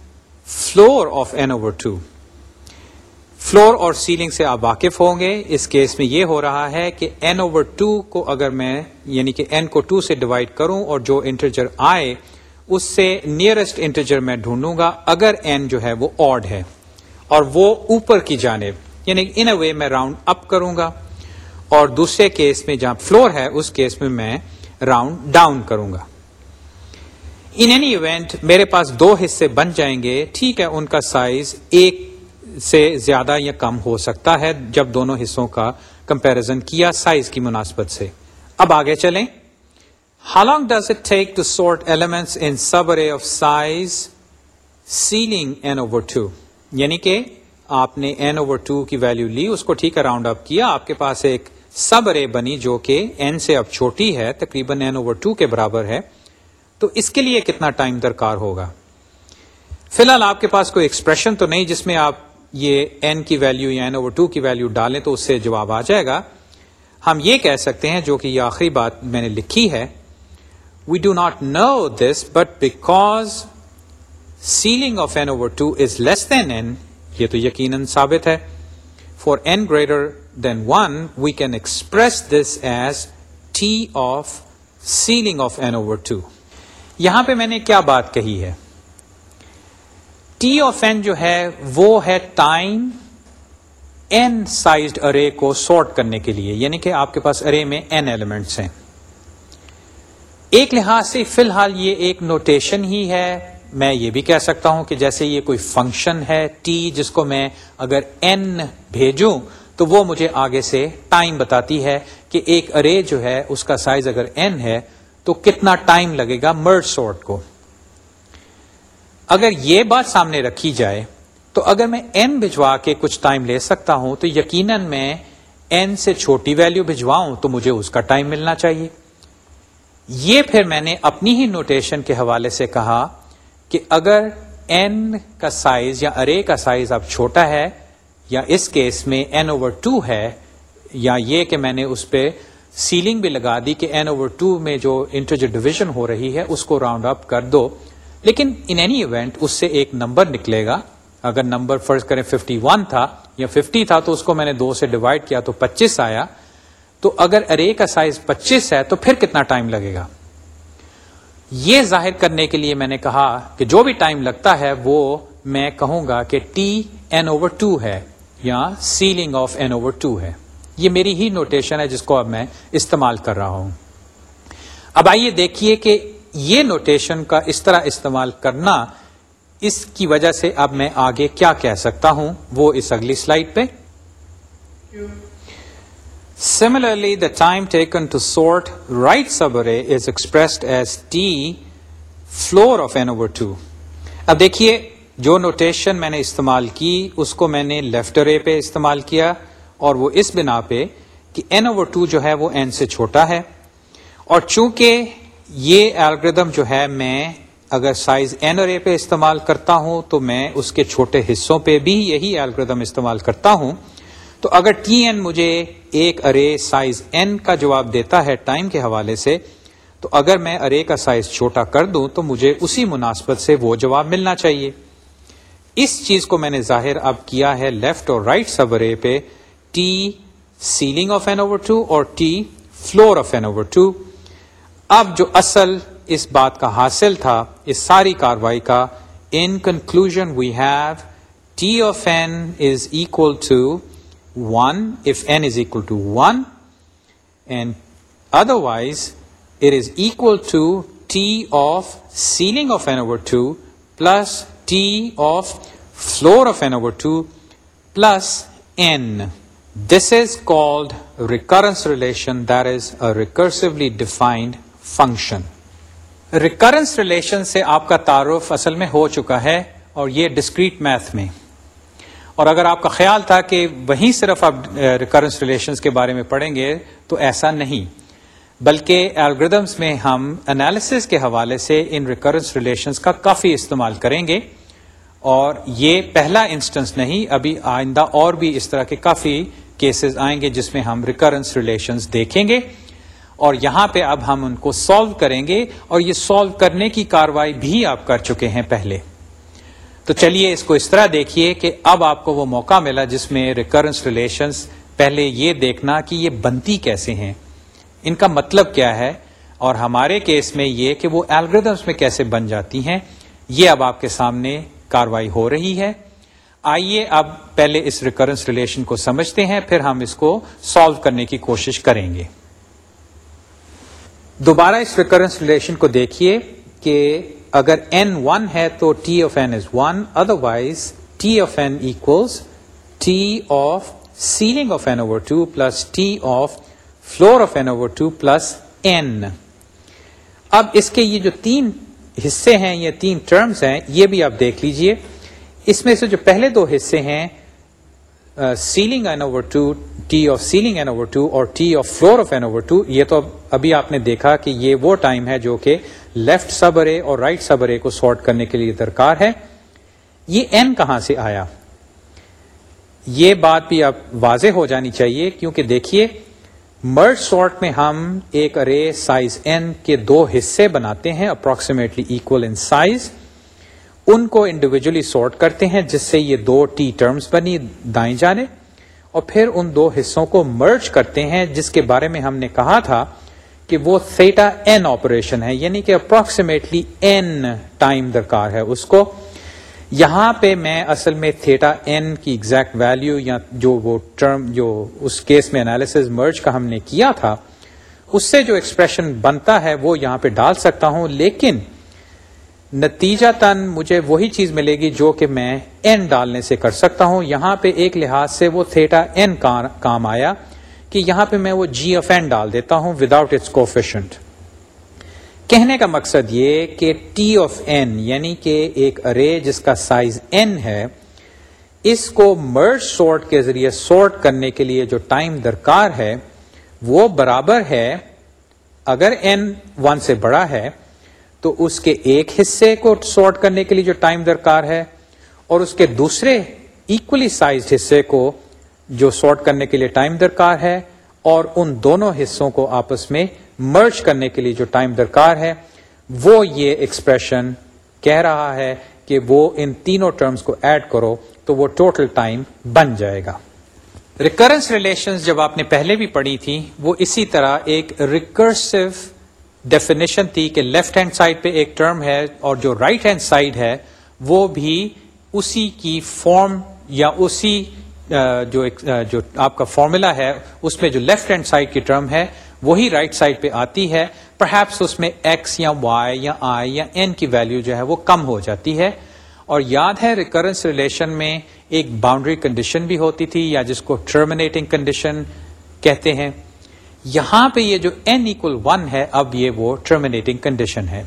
floor of N over two floor اور سیلنگ سے آپ واقف ہوں گے۔ اس کیس میں یہ ہو رہا ہے کہ این اوور ٹو کو اگر میں یعنی کہ این کو ٹو سے ڈیوائڈ کروں اور جو انٹرجر آئے، اس سے نیئرسٹ انٹرجر میں ڈھونڈوں گا۔ اگر این جو ہے وہ آڈ ہے اور وہ اوپر کی جانب یعنی ان اے وے میں راؤنڈ اپ کروں گا۔ اور دوسرے کیس میں جہاں فلور ہے، اس کیس میں میں راؤنڈ ڈاؤن کروں گا۔ ان اینی ایونٹ میرے پاس دو حصے بن جائیں گے۔ ٹھیک ہے، ان کا سائز ایک سے زیادہ یا کم ہو سکتا ہے جب دونوں حصوں کا کمپیرزن کیا سائز کی مناسبت سے۔ اب آگے چلیں۔ How long does it take to sort elements in subarray of size ceiling N over two یعنی کہ آپ نے این اوور ٹو کی ویلو لی، اس کو ٹھیک ہے راؤنڈ اپ کیا، آپ کے پاس ایک سب ارے بنی جو کہ این سے اب چھوٹی ہے، تقریباً این اوور ٹو کے برابر ہے۔ تو اس کے لیے کتنا ٹائم درکار ہوگا؟ فی الحال آپ کے پاس کوئی ایکسپریشن تو نہیں جس میں آپ یہ این کی ویلو یا این اوور ٹو کی ویلو ڈالیں تو اس سے جواب آ جائے گا۔ ہم یہ کہہ سکتے ہیں جو کہ یہ آخری بات میں نے لکھی ہے۔ We do not know this but because ceiling of N over two is less than N یہ تو یقیناً ثابت ہے۔ For N greater than one we can express this as T of ceiling of N over two یہاں پہ میں نے کیا بات کہی ہے؟ ٹی آف این جو ہے وہ ہے ٹائم این سائزڈ ارے کو سارٹ کرنے کے لیے یعنی کہ آپ کے پاس ارے میں این ایلیمنٹس ہیں۔ ایک لحاظ سے فی الحال یہ ایک نوٹیشن ہی ہے۔ میں یہ بھی کہہ سکتا ہوں کہ جیسے یہ کوئی فنکشن ہے ٹی جس کو میں اگر این بھیجوں تو وہ مجھے آگے سے ٹائم بتاتی ہے کہ ایک ارے جو ہے اس کا سائز اگر این ہے تو کتنا ٹائم لگے گا مرڈ سورٹ کو۔ اگر یہ بات سامنے رکھی جائے، تو اگر میں این بھجوا کے کچھ ٹائم لے سکتا ہوں، تو یقیناً میں این سے چھوٹی ویلو بھجواؤں، تو مجھے اس کا ٹائم ملنا چاہیے۔ یہ پھر میں نے اپنی ہی نوٹیشن کے حوالے سے کہا کہ اگر این کا سائز یا ارے کا سائز اب چھوٹا ہے، یا اس کیس میں این اوور ٹو ہے، یا یہ کہ میں نے اس پہ سیلنگ بھی لگا دی کہ این اوور ٹو میں جو انٹرجر ڈویژن ہو رہی ہے، اس کو راؤنڈ اپ کر دو۔ لیکن ان اینی ایونٹ اس سے ایک نمبر نکلے گا۔ اگر نمبر فرض کریں 51 تھا یا 50 تھا تو اس کو میں نے دو سے ڈیوائڈ کیا تو 25 آیا۔ تو اگر ارے کا سائز 25 ہے تو پھر کتنا ٹائم لگے گا؟ یہ ظاہر کرنے کے لیے میں نے کہا کہ جو بھی ٹائم لگتا ہے وہ میں کہوں گا کہ ٹی این اوور ٹو ہے یا ceiling of N over two ہے۔ یہ میری ہی نوٹیشن ہے جس کو اب میں استعمال کر رہا ہوں۔ اب آئیے دیکھیے کہ یہ نوٹیشن کا اس طرح استعمال کرنا، اس کی وجہ سے اب میں آگے کیا کہہ سکتا ہوں، وہ اس اگلی سلائڈ پہ۔ Similarly the time taken to sort right subarray is expressed as T floor of N over two اب دیکھیے، جو نوٹیشن میں نے استعمال کی، اس کو میں نے لیفٹ رے پہ استعمال کیا، اور وہ اس بنا پہ کہ این اوور ٹو جو ہے وہ این سے چھوٹا ہے۔ اور چونکہ یہ الگریدم جو ہے میں اگر سائز این ارے پہ استعمال کرتا ہوں تو میں اس کے چھوٹے حصوں پہ بھی یہی الگریدم استعمال کرتا ہوں۔ تو اگر ٹی این مجھے ایک ارے سائز این کا جواب دیتا ہے ٹائم کے حوالے سے، تو اگر میں ارے کا سائز چھوٹا کر دوں تو مجھے اسی مناسبت سے وہ جواب ملنا چاہیے۔ اس چیز کو میں نے ظاہر اب کیا ہے لیفٹ اور رائٹ سب رے پہ T ceiling of N over two اور T floor of N over two اب جو اصل اس بات کا حاصل تھا اس ساری کاروائی کا in conclusion we have T of N is equal to one if N is equal to one and otherwise it is equal to T of ceiling of N over two plus T of floor of n over 2 plus n. This is called recurrence relation, that is a recursively function. Recurrence relation سے آپ کا تعارف اصل میں ہو چکا ہے اور یہ ڈسکریٹ میتھ میں۔ اور اگر آپ کا خیال تھا کہ وہیں صرف آپ ریکرنس ریلیشنز کے بارے میں پڑھیں گے تو ایسا نہیں۔ بلکہ الگریدمس میں ہم انالیسس کے حوالے سے ان ریکرنس ریلیشنز کا کافی استعمال کریں گے۔ اور یہ پہلا انسٹنس نہیں، ابھی آئندہ اور بھی اس طرح کے کافی کیسز آئیں گے جس میں ہم ریکرنس ریلیشنز دیکھیں گے۔ اور یہاں پہ اب ہم ان کو سالو کریں گے اور یہ سالو کرنے کی کاروائی بھی آپ کر چکے ہیں پہلے۔ تو چلیے اس کو اس طرح دیکھیے کہ اب آپ کو وہ موقع ملا جس میں ریکرنس ریلیشنز پہلے یہ دیکھنا کہ یہ بنتی کیسے ہیں۔ ان کا مطلب کیا ہے؟ اور ہمارے کیس میں یہ کہ وہ الگریدمس میں کیسے بن جاتی ہیں، یہ اب آپ کے سامنے کاروائی ہو رہی ہے۔ آئیے اب پہلے اس ریکرنس ریلیشن کو سمجھتے ہیں، پھر ہم اس کو سالو کرنے کی کوشش کریں گے۔ دوبارہ اس ریکرنس ریلیشن کو دیکھیے کہ اگر این ون ہے تو T of N is one otherwise T of N equals T of ceiling of N over two plus T of floor of N over two plus N اب اس کے یہ جو تین حصے ہیں، یہ تین ٹرمز ہیں، یہ بھی آپ دیکھ لیجیے۔ اس میں سے جو پہلے دو حصے ہیں ceiling n over two T of ceiling n over two اور T of floor of n over two یہ تو ابھی آپ نے دیکھا کہ یہ وہ ٹائم ہے جو کہ لیفٹ سب ارے اور رائٹ سب ارے کو سارٹ کرنے کے لیے درکار ہے. یہ این کہاں سے آیا؟ یہ بات بھی اب واضح ہو جانی چاہیے، کیونکہ دیکھیے مرڈ سارٹ میں ہم ایک ارے سائز این کے دو حصے بناتے ہیں اپروکسیمیٹلی اکول ان سائز ان کو انڈیویجلی سارٹ کرتے ہیں، جس سے یہ دو ٹی ٹرمز بنی، دائیں جانے اور پھر ان دو حصوں کو مرج کرتے ہیں، جس کے بارے میں ہم نے کہا تھا کہ وہ تھیٹا این آپریشن ہے یعنی کہ اپروکسیمیٹلی این ٹائم درکار ہے اس کو۔ یہاں پہ میں اصل میں تھیٹا این کی ایگزیکٹ ویلو یا جو وہ ٹرم جو اس کیس میں انالیس مرج کا ہم نے کیا تھا، اس سے جو ایکسپریشن بنتا ہے وہ یہاں پہ ڈال سکتا ہوں، لیکن نتیجہ تن مجھے وہی چیز ملے گی جو کہ میں این ڈالنے سے کر سکتا ہوں۔ یہاں پہ ایک لحاظ سے وہ تھیٹا این کام آیا کہ یہاں پہ میں وہ جی ایف این ڈال دیتا ہوں وداؤٹ اٹس کوفیشنٹ کہنے کا مقصد یہ کہ ٹی آف این یعنی کہ ایک ارے جس کا سائز این ہے، اس کو مرج سورٹ کے ذریعے سورٹ کرنے کے لیے جو ٹائم درکار ہے، وہ برابر ہے اگر این ون سے بڑا ہے تو اس کے ایک حصے کو سارٹ کرنے کے لیے جو ٹائم درکار ہے اور اس کے دوسرے ایکولی سائز حصے کو جو سارٹ کرنے کے لیے ٹائم درکار ہے اور ان دونوں حصوں کو آپس میں مرچ کرنے کے لیے جو ٹائم درکار ہے، وہ یہ ایکسپریشن کہہ رہا ہے کہ وہ ان تینوں ٹرمز کو ایڈ کرو تو وہ ٹوٹل ٹائم بن جائے گا۔ ریکرنس ریلیشن جب آپ نے پہلے بھی پڑھی تھی، وہ اسی طرح ایک ریکرسو ڈیفینیشن تھی کہ لیفٹ ہینڈ سائڈ پہ ایک ٹرم ہے اور جو رائٹ ہینڈ سائڈ ہے وہ بھی اسی کی فارم یا اسی جو جو آپ کا فارمولا ہے اس میں جو لیفٹ ہینڈ سائڈ کی ٹرم ہے وہی رائٹ سائڈ پہ آتی ہے پرہیپس اس میں ایکس یا وائی یا آئی یا این کی ویلو جو ہے وہ کم ہو جاتی ہے اور یاد ہے ریکرنس ریلیشن میں ایک باؤنڈری کنڈیشن بھی ہوتی تھی یا جس کو ٹرمینیٹنگ کنڈیشن کہتے ہیں یہاں پہ یہ جو این اکول ون ہے، اب یہ وہ ٹرمینیٹنگ کنڈیشن ہے۔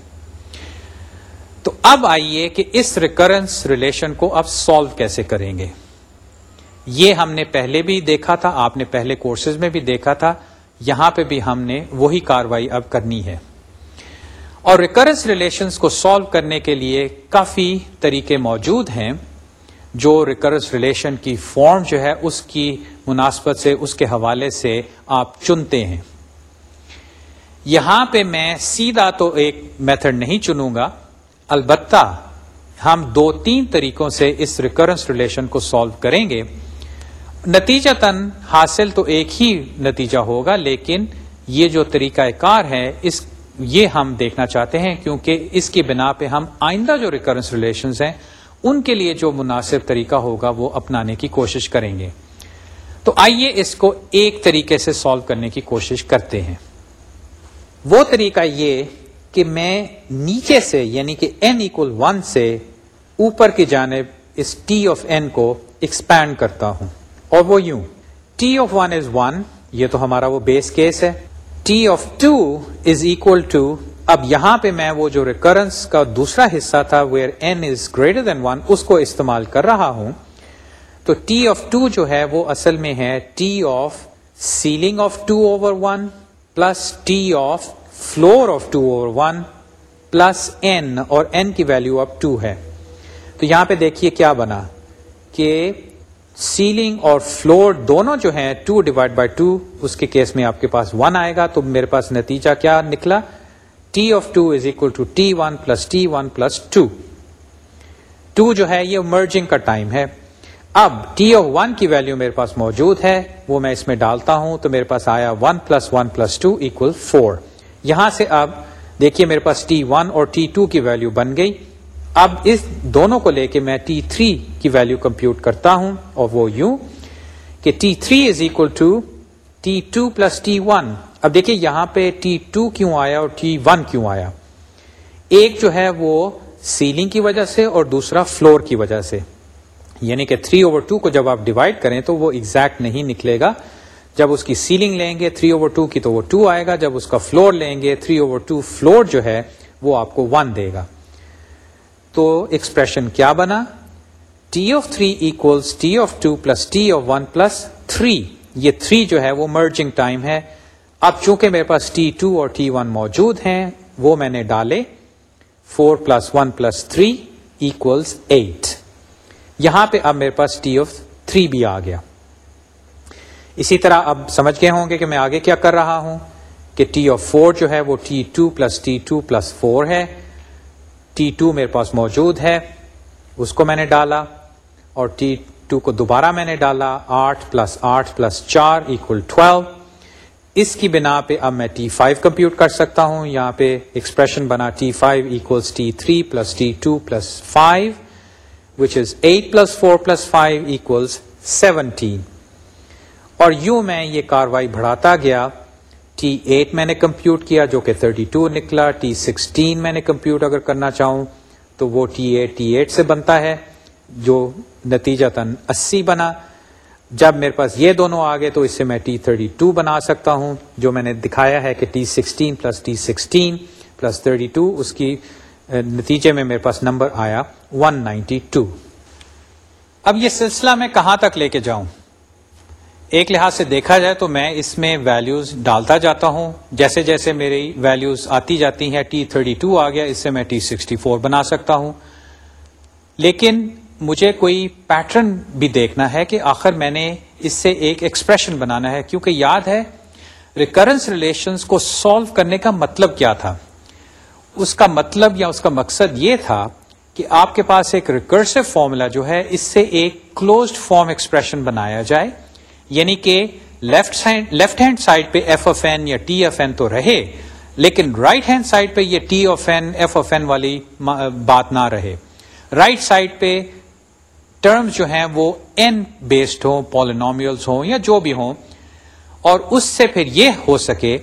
تو اب آئیے کہ اس ریکرنس ریلیشن کو اب سالو کیسے کریں گے۔ یہ ہم نے پہلے بھی دیکھا تھا، آپ نے پہلے کورسز میں بھی دیکھا تھا۔ یہاں پہ بھی ہم نے وہی کاروائی اب کرنی ہے۔ اور ریکرنس ریلیشنز کو سالو کرنے کے لیے کافی طریقے موجود ہیں۔ جو ریکرنس ریلیشن کی فارم جو ہے، اس کی مناسبت سے، اس کے حوالے سے آپ چنتے ہیں۔ یہاں پہ میں سیدھا تو ایک میتھڈ نہیں چنوں گا، البتہ ہم دو تین طریقوں سے اس ریکرنس ریلیشن کو سالو کریں گے۔ نتیجہ تن حاصل تو ایک ہی نتیجہ ہوگا، لیکن یہ جو طریقہ کار ہے، اس، یہ ہم دیکھنا چاہتے ہیں، کیونکہ اس کی بنا پہ ہم آئندہ جو ریکرنس ریلیشنز ہیں، ان کے لیے جو مناسب طریقہ ہوگا، وہ اپنانے کی کوشش کریں گے۔ تو آئیے اس کو ایک طریقے سے سالو کرنے کی کوشش کرتے ہیں۔ وہ طریقہ یہ کہ میں نیچے سے یعنی کہ این اکول ون سے اوپر کی جانب اس ٹی آف این کو ایکسپینڈ کرتا ہوں۔ اور وہ یوں T of one is one یہ تو ہمارا وہ بیس کیس ہے۔ T of two is equal to اب یہاں پہ میں وہ جو ریکرنس کا دوسرا حصہ تھا where n is greater than one اس کو استعمال کر رہا ہوں۔ تو ٹی آف ٹو جو ہے وہ اصل میں ہے T of ceiling of two over one plus T of floor of two over one plus n اور این کی ویلو اب ٹو ہے۔ تو یہاں پہ دیکھیے کیا بنا کہ سیلنگ اور فلور دونوں جو ہیں ٹو ڈیوائڈ بائی ٹو اس کے کیس میں آپ کے پاس ون آئے گا تو میرے پاس نتیجہ کیا نکلا؟ T of two is equal to T one plus T one plus two two جو ہے یہ مرجنگ کا ٹائم ہے۔ اب ٹی آف ون کی ویلو میرے پاس موجود ہے، وہ میں اس میں ڈالتا ہوں تو میرے پاس آیا one plus one plus two equal four یہاں سے اب دیکھیے میرے پاس ٹی ون اور ٹی ٹو کی ویلو بن گئی۔ اب اس دونوں کو لے کے میں ٹی تھری کی ویلو کمپیوٹ کرتا ہوں اور وہ یوں کہ T three is equal to T two plus T one اب دیکھیے یہاں پہ ٹی ٹو کیوں آیا اور ٹی ون کیوں آیا؟ ایک جو ہے وہ سیلنگ کی وجہ سے اور دوسرا فلور کی وجہ سے۔ یعنی کہ 3 اوور 2 کو جب آپ ڈیوائڈ کریں تو وہ ایگزیکٹ نہیں نکلے گا۔ جب اس کی سیلنگ لیں گے 3 اوور 2 کی تو وہ 2 آئے گا۔ جب اس کا فلور لیں گے 3 اوور 2 فلور جو ہے وہ آپ کو 1 دے گا۔ تو ایکسپریشن کیا بنا؟ T of three equals T of two plus T of one plus three یہ تھری جو ہے وہ مرجنگ ٹائم ہے۔ اب چونکہ میرے پاس ٹی ٹو اور ٹی ون موجود ہیں، وہ میں نے ڈالے۔ Four plus one plus three equals eight یہاں پہ اب میرے پاس ٹی آف تھری بھی آ گیا۔ اسی طرح اب سمجھ گئے ہوں گے کہ میں آگے کیا کر رہا ہوں کہ ٹی آف فور جو ہے وہ T two plus T two plus four ہے۔ ٹی ٹو میرے پاس موجود ہے، اس کو میں نے ڈالا اور ٹی ٹو کو دوبارہ میں نے ڈالا، آٹھ پلس آٹھ پلس چار اکول ٹویلو۔ اس کی بنا پہ اب میں ٹی فائیو کمپیوٹ کر سکتا ہوں۔ یہاں پہ ایکسپریشن بنا T five equals T three plus T two plus five. Which is eight plus four plus five equals seventeen اور یوں میں یہ کاروائی بڑھاتا گیا۔ ٹی ایٹ میں نے کمپیوٹ کیا جو کہ تھرٹی ٹو نکلا۔ ٹی سکسٹین میں نے کمپیوٹ اگر کرنا چاہوں تو وہ ٹی ایٹ ٹی ایٹ سے بنتا ہے، جو نتیجہ تن اسی بنا۔ جب میرے پاس یہ دونوں آ گئے تو اس سے میں ٹی تھرٹی ٹو بنا سکتا ہوں، جو میں نے دکھایا ہے کہ T sixteen plus T sixteen plus thirty two اس کی نتیجے میں میرے پاس نمبر آیا ون نائنٹی ٹو اب یہ سلسلہ میں کہاں تک لے کے جاؤں؟ ایک لحاظ سے دیکھا جائے تو میں اس میں ویلیوز ڈالتا جاتا ہوں۔ جیسے جیسے میری ویلیوز آتی جاتی ہیں ٹی تھرٹی ٹو آ گیا، اس سے میں ٹی سکسٹی فور بنا سکتا ہوں۔ لیکن مجھے کوئی پیٹرن بھی دیکھنا ہے کہ آخر میں نے اس سے ایک ایکسپریشن بنانا ہے۔ کیونکہ یاد ہے ریکرنس ریلیشنز کو سالو کرنے کا مطلب کیا تھا؟ اس کا مطلب یا اس کا مقصد یہ تھا کہ آپ کے پاس ایک ریکرسو فارمولا جو ہے، اس سے ایک کلوزڈ فارم ایکسپریشن بنایا جائے۔ یعنی کہ لیفٹ لیفٹ ہینڈ سائڈ پہ ایف اف این یا ٹی ایف این تو رہے، لیکن رائٹ ہینڈ سائڈ پہ یہ T of n F of n والی بات نہ رہے۔ رائٹ right سائڈ پہ ٹرمز جو ہیں وہ این بیسڈ ہوں پالینومیلس ہوں یا جو بھی ہوں۔ اور اس سے پھر یہ ہو سکے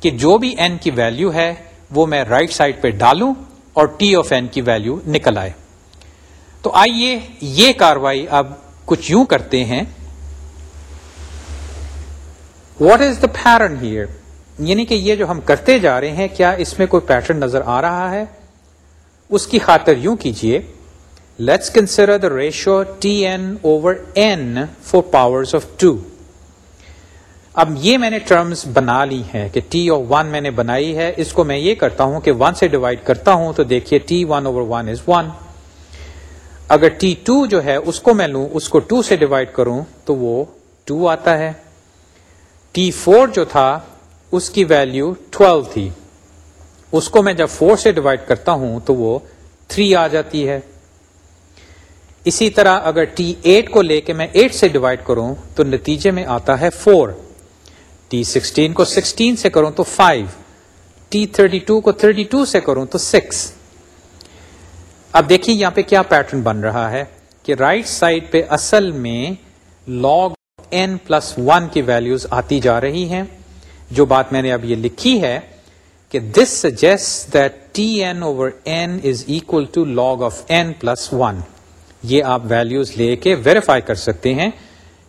کہ جو بھی این کی ویلو ہے وہ میں رائٹ right سائڈ پہ ڈالوں اور ٹی آف این کی ویلو نکل آئے۔ تو آئیے یہ کاروائی اب کچھ یوں کرتے ہیں۔ واٹ از دا پیرن ہیئر یعنی کہ یہ جو ہم کرتے جا رہے ہیں، کیا اس میں کوئی پیٹرن نظر آ رہا ہے؟ اس کی خاطر یوں کیجیے let's consider the ratio T n over n for power of two اب یہ میں نے ٹرمز بنا لی ہیں کہ ٹی او ون میں نے بنائی ہے، اس کو میں یہ کرتا ہوں کہ ون سے ڈیوائڈ کرتا ہوں تو دیکھیے T one over one is one اگر ٹی ٹو جو ہے، اس کو میں لوں، اس کو ٹو سے ڈیوائڈ کروں تو وہ ٹو آتا ہے۔ ٹی فور جو تھا، اس کی ویلو 12 تھی۔ اس کو میں جب فور سے ڈیوائڈ کرتا ہوں تو وہ 3 آ جاتی ہے۔ اسی طرح اگر ٹی ایٹ کو لے کے میں 8 سے ڈیوائڈ کروں تو نتیجے میں آتا ہے 4 ٹی سکسٹین کو 16 سے کروں تو 5 ٹی 32 کو 32 سے کروں تو 6 اب دیکھیے یہاں پہ کیا پیٹرن بن رہا ہے کہ رائٹ right سائڈ پہ اصل میں لاگ این پلس ون کی ویلوز آتی جا رہی ہیں۔ جو بات میں نے اب یہ لکھی ہے کہ this suggest that T n over n is equal to log of n plus one یہ آپ ویلوز لے کے ویریفائی کر سکتے ہیں۔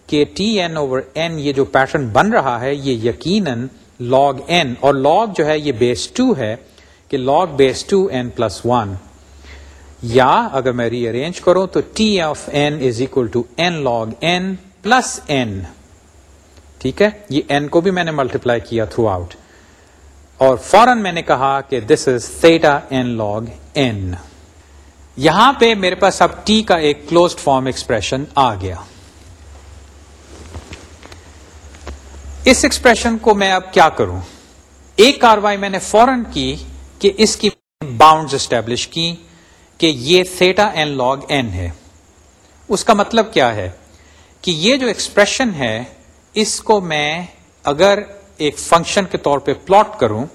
کہ ٹی این اوور این یہ جو پیٹرن بن رہا ہے، یہ یقیناً لاگ این اور لاگ جو ہے یہ بیس ٹو ہے کہ log base two n plus one یا اگر میں ری ارینج کروں تو T of n is equal to n log n plus n ٹھیک ہے؟ یہ این کو بھی میں نے ملٹیپلائی کیا تھرو آؤٹ اور فورن میں نے کہا کہ this is theta n log n یہاں پہ میرے پاس اب ٹی کا ایک کلوزڈ فارم ایکسپریشن آ گیا۔ اس ایکسپریشن کو میں اب کیا کروں؟ ایک کاروائی میں نے فورن کی کہ اس کی باؤنڈز اسٹیبلش کی کہ یہ تھیٹا این لاگ این ہے۔ اس کا مطلب کیا ہے؟ کہ یہ جو ایکسپریشن ہے، اس کو میں اگر ایک فنکشن کے طور پہ پلاٹ کروں،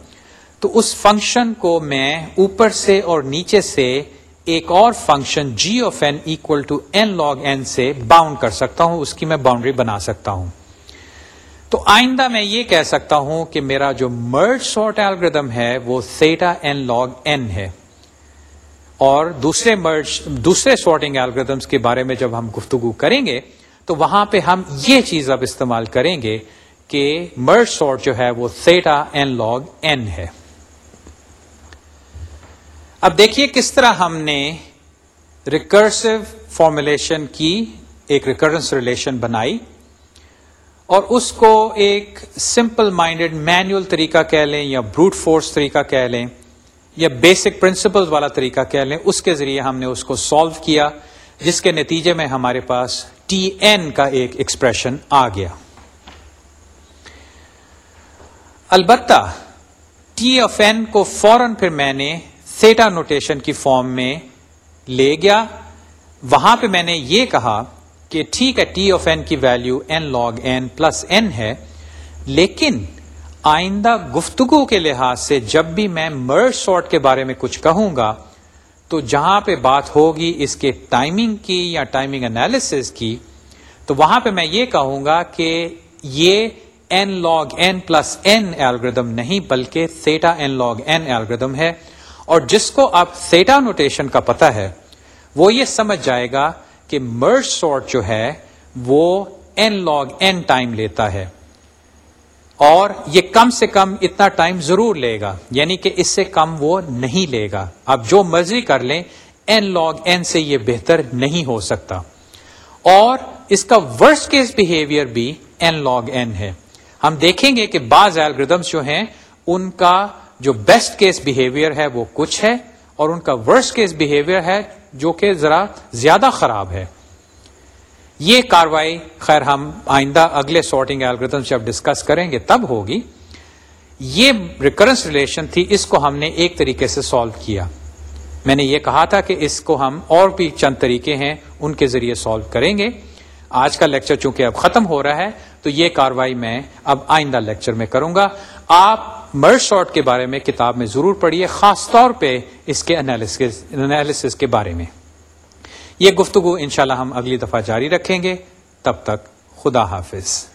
تو اس فنکشن کو میں اوپر سے اور نیچے سے ایک اور function G of n equal to n log n سے باؤنڈ کر سکتا ہوں۔ اس کی میں باؤنڈری بنا سکتا ہوں۔ تو آئندہ میں یہ کہہ سکتا ہوں کہ میرا جو مرج سارٹ ایلگردم ہے وہ سیٹا این لاگ این ہے۔ اور دوسرے مرج دوسرے سارٹنگ ایلگردمس کے بارے میں جب ہم گفتگو کریں گے، تو وہاں پہ ہم یہ چیز اب استعمال کریں گے کہ مرج سارٹ جو ہے وہ سیٹا این لاگ این ہے۔ اب دیکھیے کس طرح ہم نے ریکرسو فارمولیشن کی ایک ریکرنس ریلیشن بنائی۔ اور اس کو ایک سمپل مائنڈیڈ مینوئل طریقہ کہہ لیں یا بروٹ فورس طریقہ کہہ لیں یا بیسک پرنسپل والا طریقہ کہہ لیں، اس کے ذریعے ہم نے اس کو سالو کیا، جس کے نتیجے میں ہمارے پاس ٹی این کا ایک ایکسپریشن آ گیا۔ البتہ ٹی آف این کو فوراً پھر میں نے سیٹا نوٹیشن کی فارم میں لے گیا۔ وہاں پہ میں نے یہ کہا کہ ٹھیک ہے ٹی آف این کی value n log n plus n ہے، لیکن آئندہ گفتگو کے لحاظ سے جب بھی میں مرج سارٹ کے بارے میں کچھ کہوں گا، تو جہاں پہ بات ہوگی اس کے ٹائمنگ کی یا ٹائمنگ انالیس کی، تو وہاں پہ میں یہ کہوں گا کہ یہ n log n plus n algorithm نہیں، بلکہ theta n log n algorithm ہے۔ اور جس کو اب سیٹا نوٹیشن کا پتہ ہے، وہ یہ سمجھ جائے گا کہ مرج سارٹ جو ہے وہ این لاگ این ٹائم لیتا ہے اور یہ کم سے کم اتنا ٹائم ضرور لے گا یعنی کہ اس سے کم وہ نہیں لے گا۔ اب جو مرضی کر لیں این لاگ این سے یہ بہتر نہیں ہو سکتا۔ اور اس کا ورس کیس بہیویئر بھی این لاگ این ہے۔ ہم دیکھیں گے کہ بعض الگریدمس جو ہیں، ان کا جو بیسٹ کیس بہیویئر ہے وہ کچھ ہے اور ان کا ورس کیس بہیویئر ہے جو کہ ذرا زیادہ خراب ہے۔ یہ کاروائی خیر ہم آئندہ اگلے سارٹنگ الگریدم جب ڈسکس کریں گے تب ہوگی۔ یہ ریکرنس ریلیشن تھی، اس کو ہم نے ایک طریقے سے سالو کیا۔ میں نے یہ کہا تھا کہ اس کو ہم اور بھی چند طریقے ہیں، ان کے ذریعے سالو کریں گے۔ آج کا لیکچر چونکہ اب ختم ہو رہا ہے، تو یہ کاروائی میں اب آئندہ لیکچر میں کروں گا۔ آپ مرڈ شارٹ کے بارے میں کتاب میں ضرور پڑھیے، خاص طور پہ اس کے انالیسس کے بارے میں۔ یہ گفتگو انشاءاللہ ہم اگلی دفعہ جاری رکھیں گے۔ تب تک خدا حافظ۔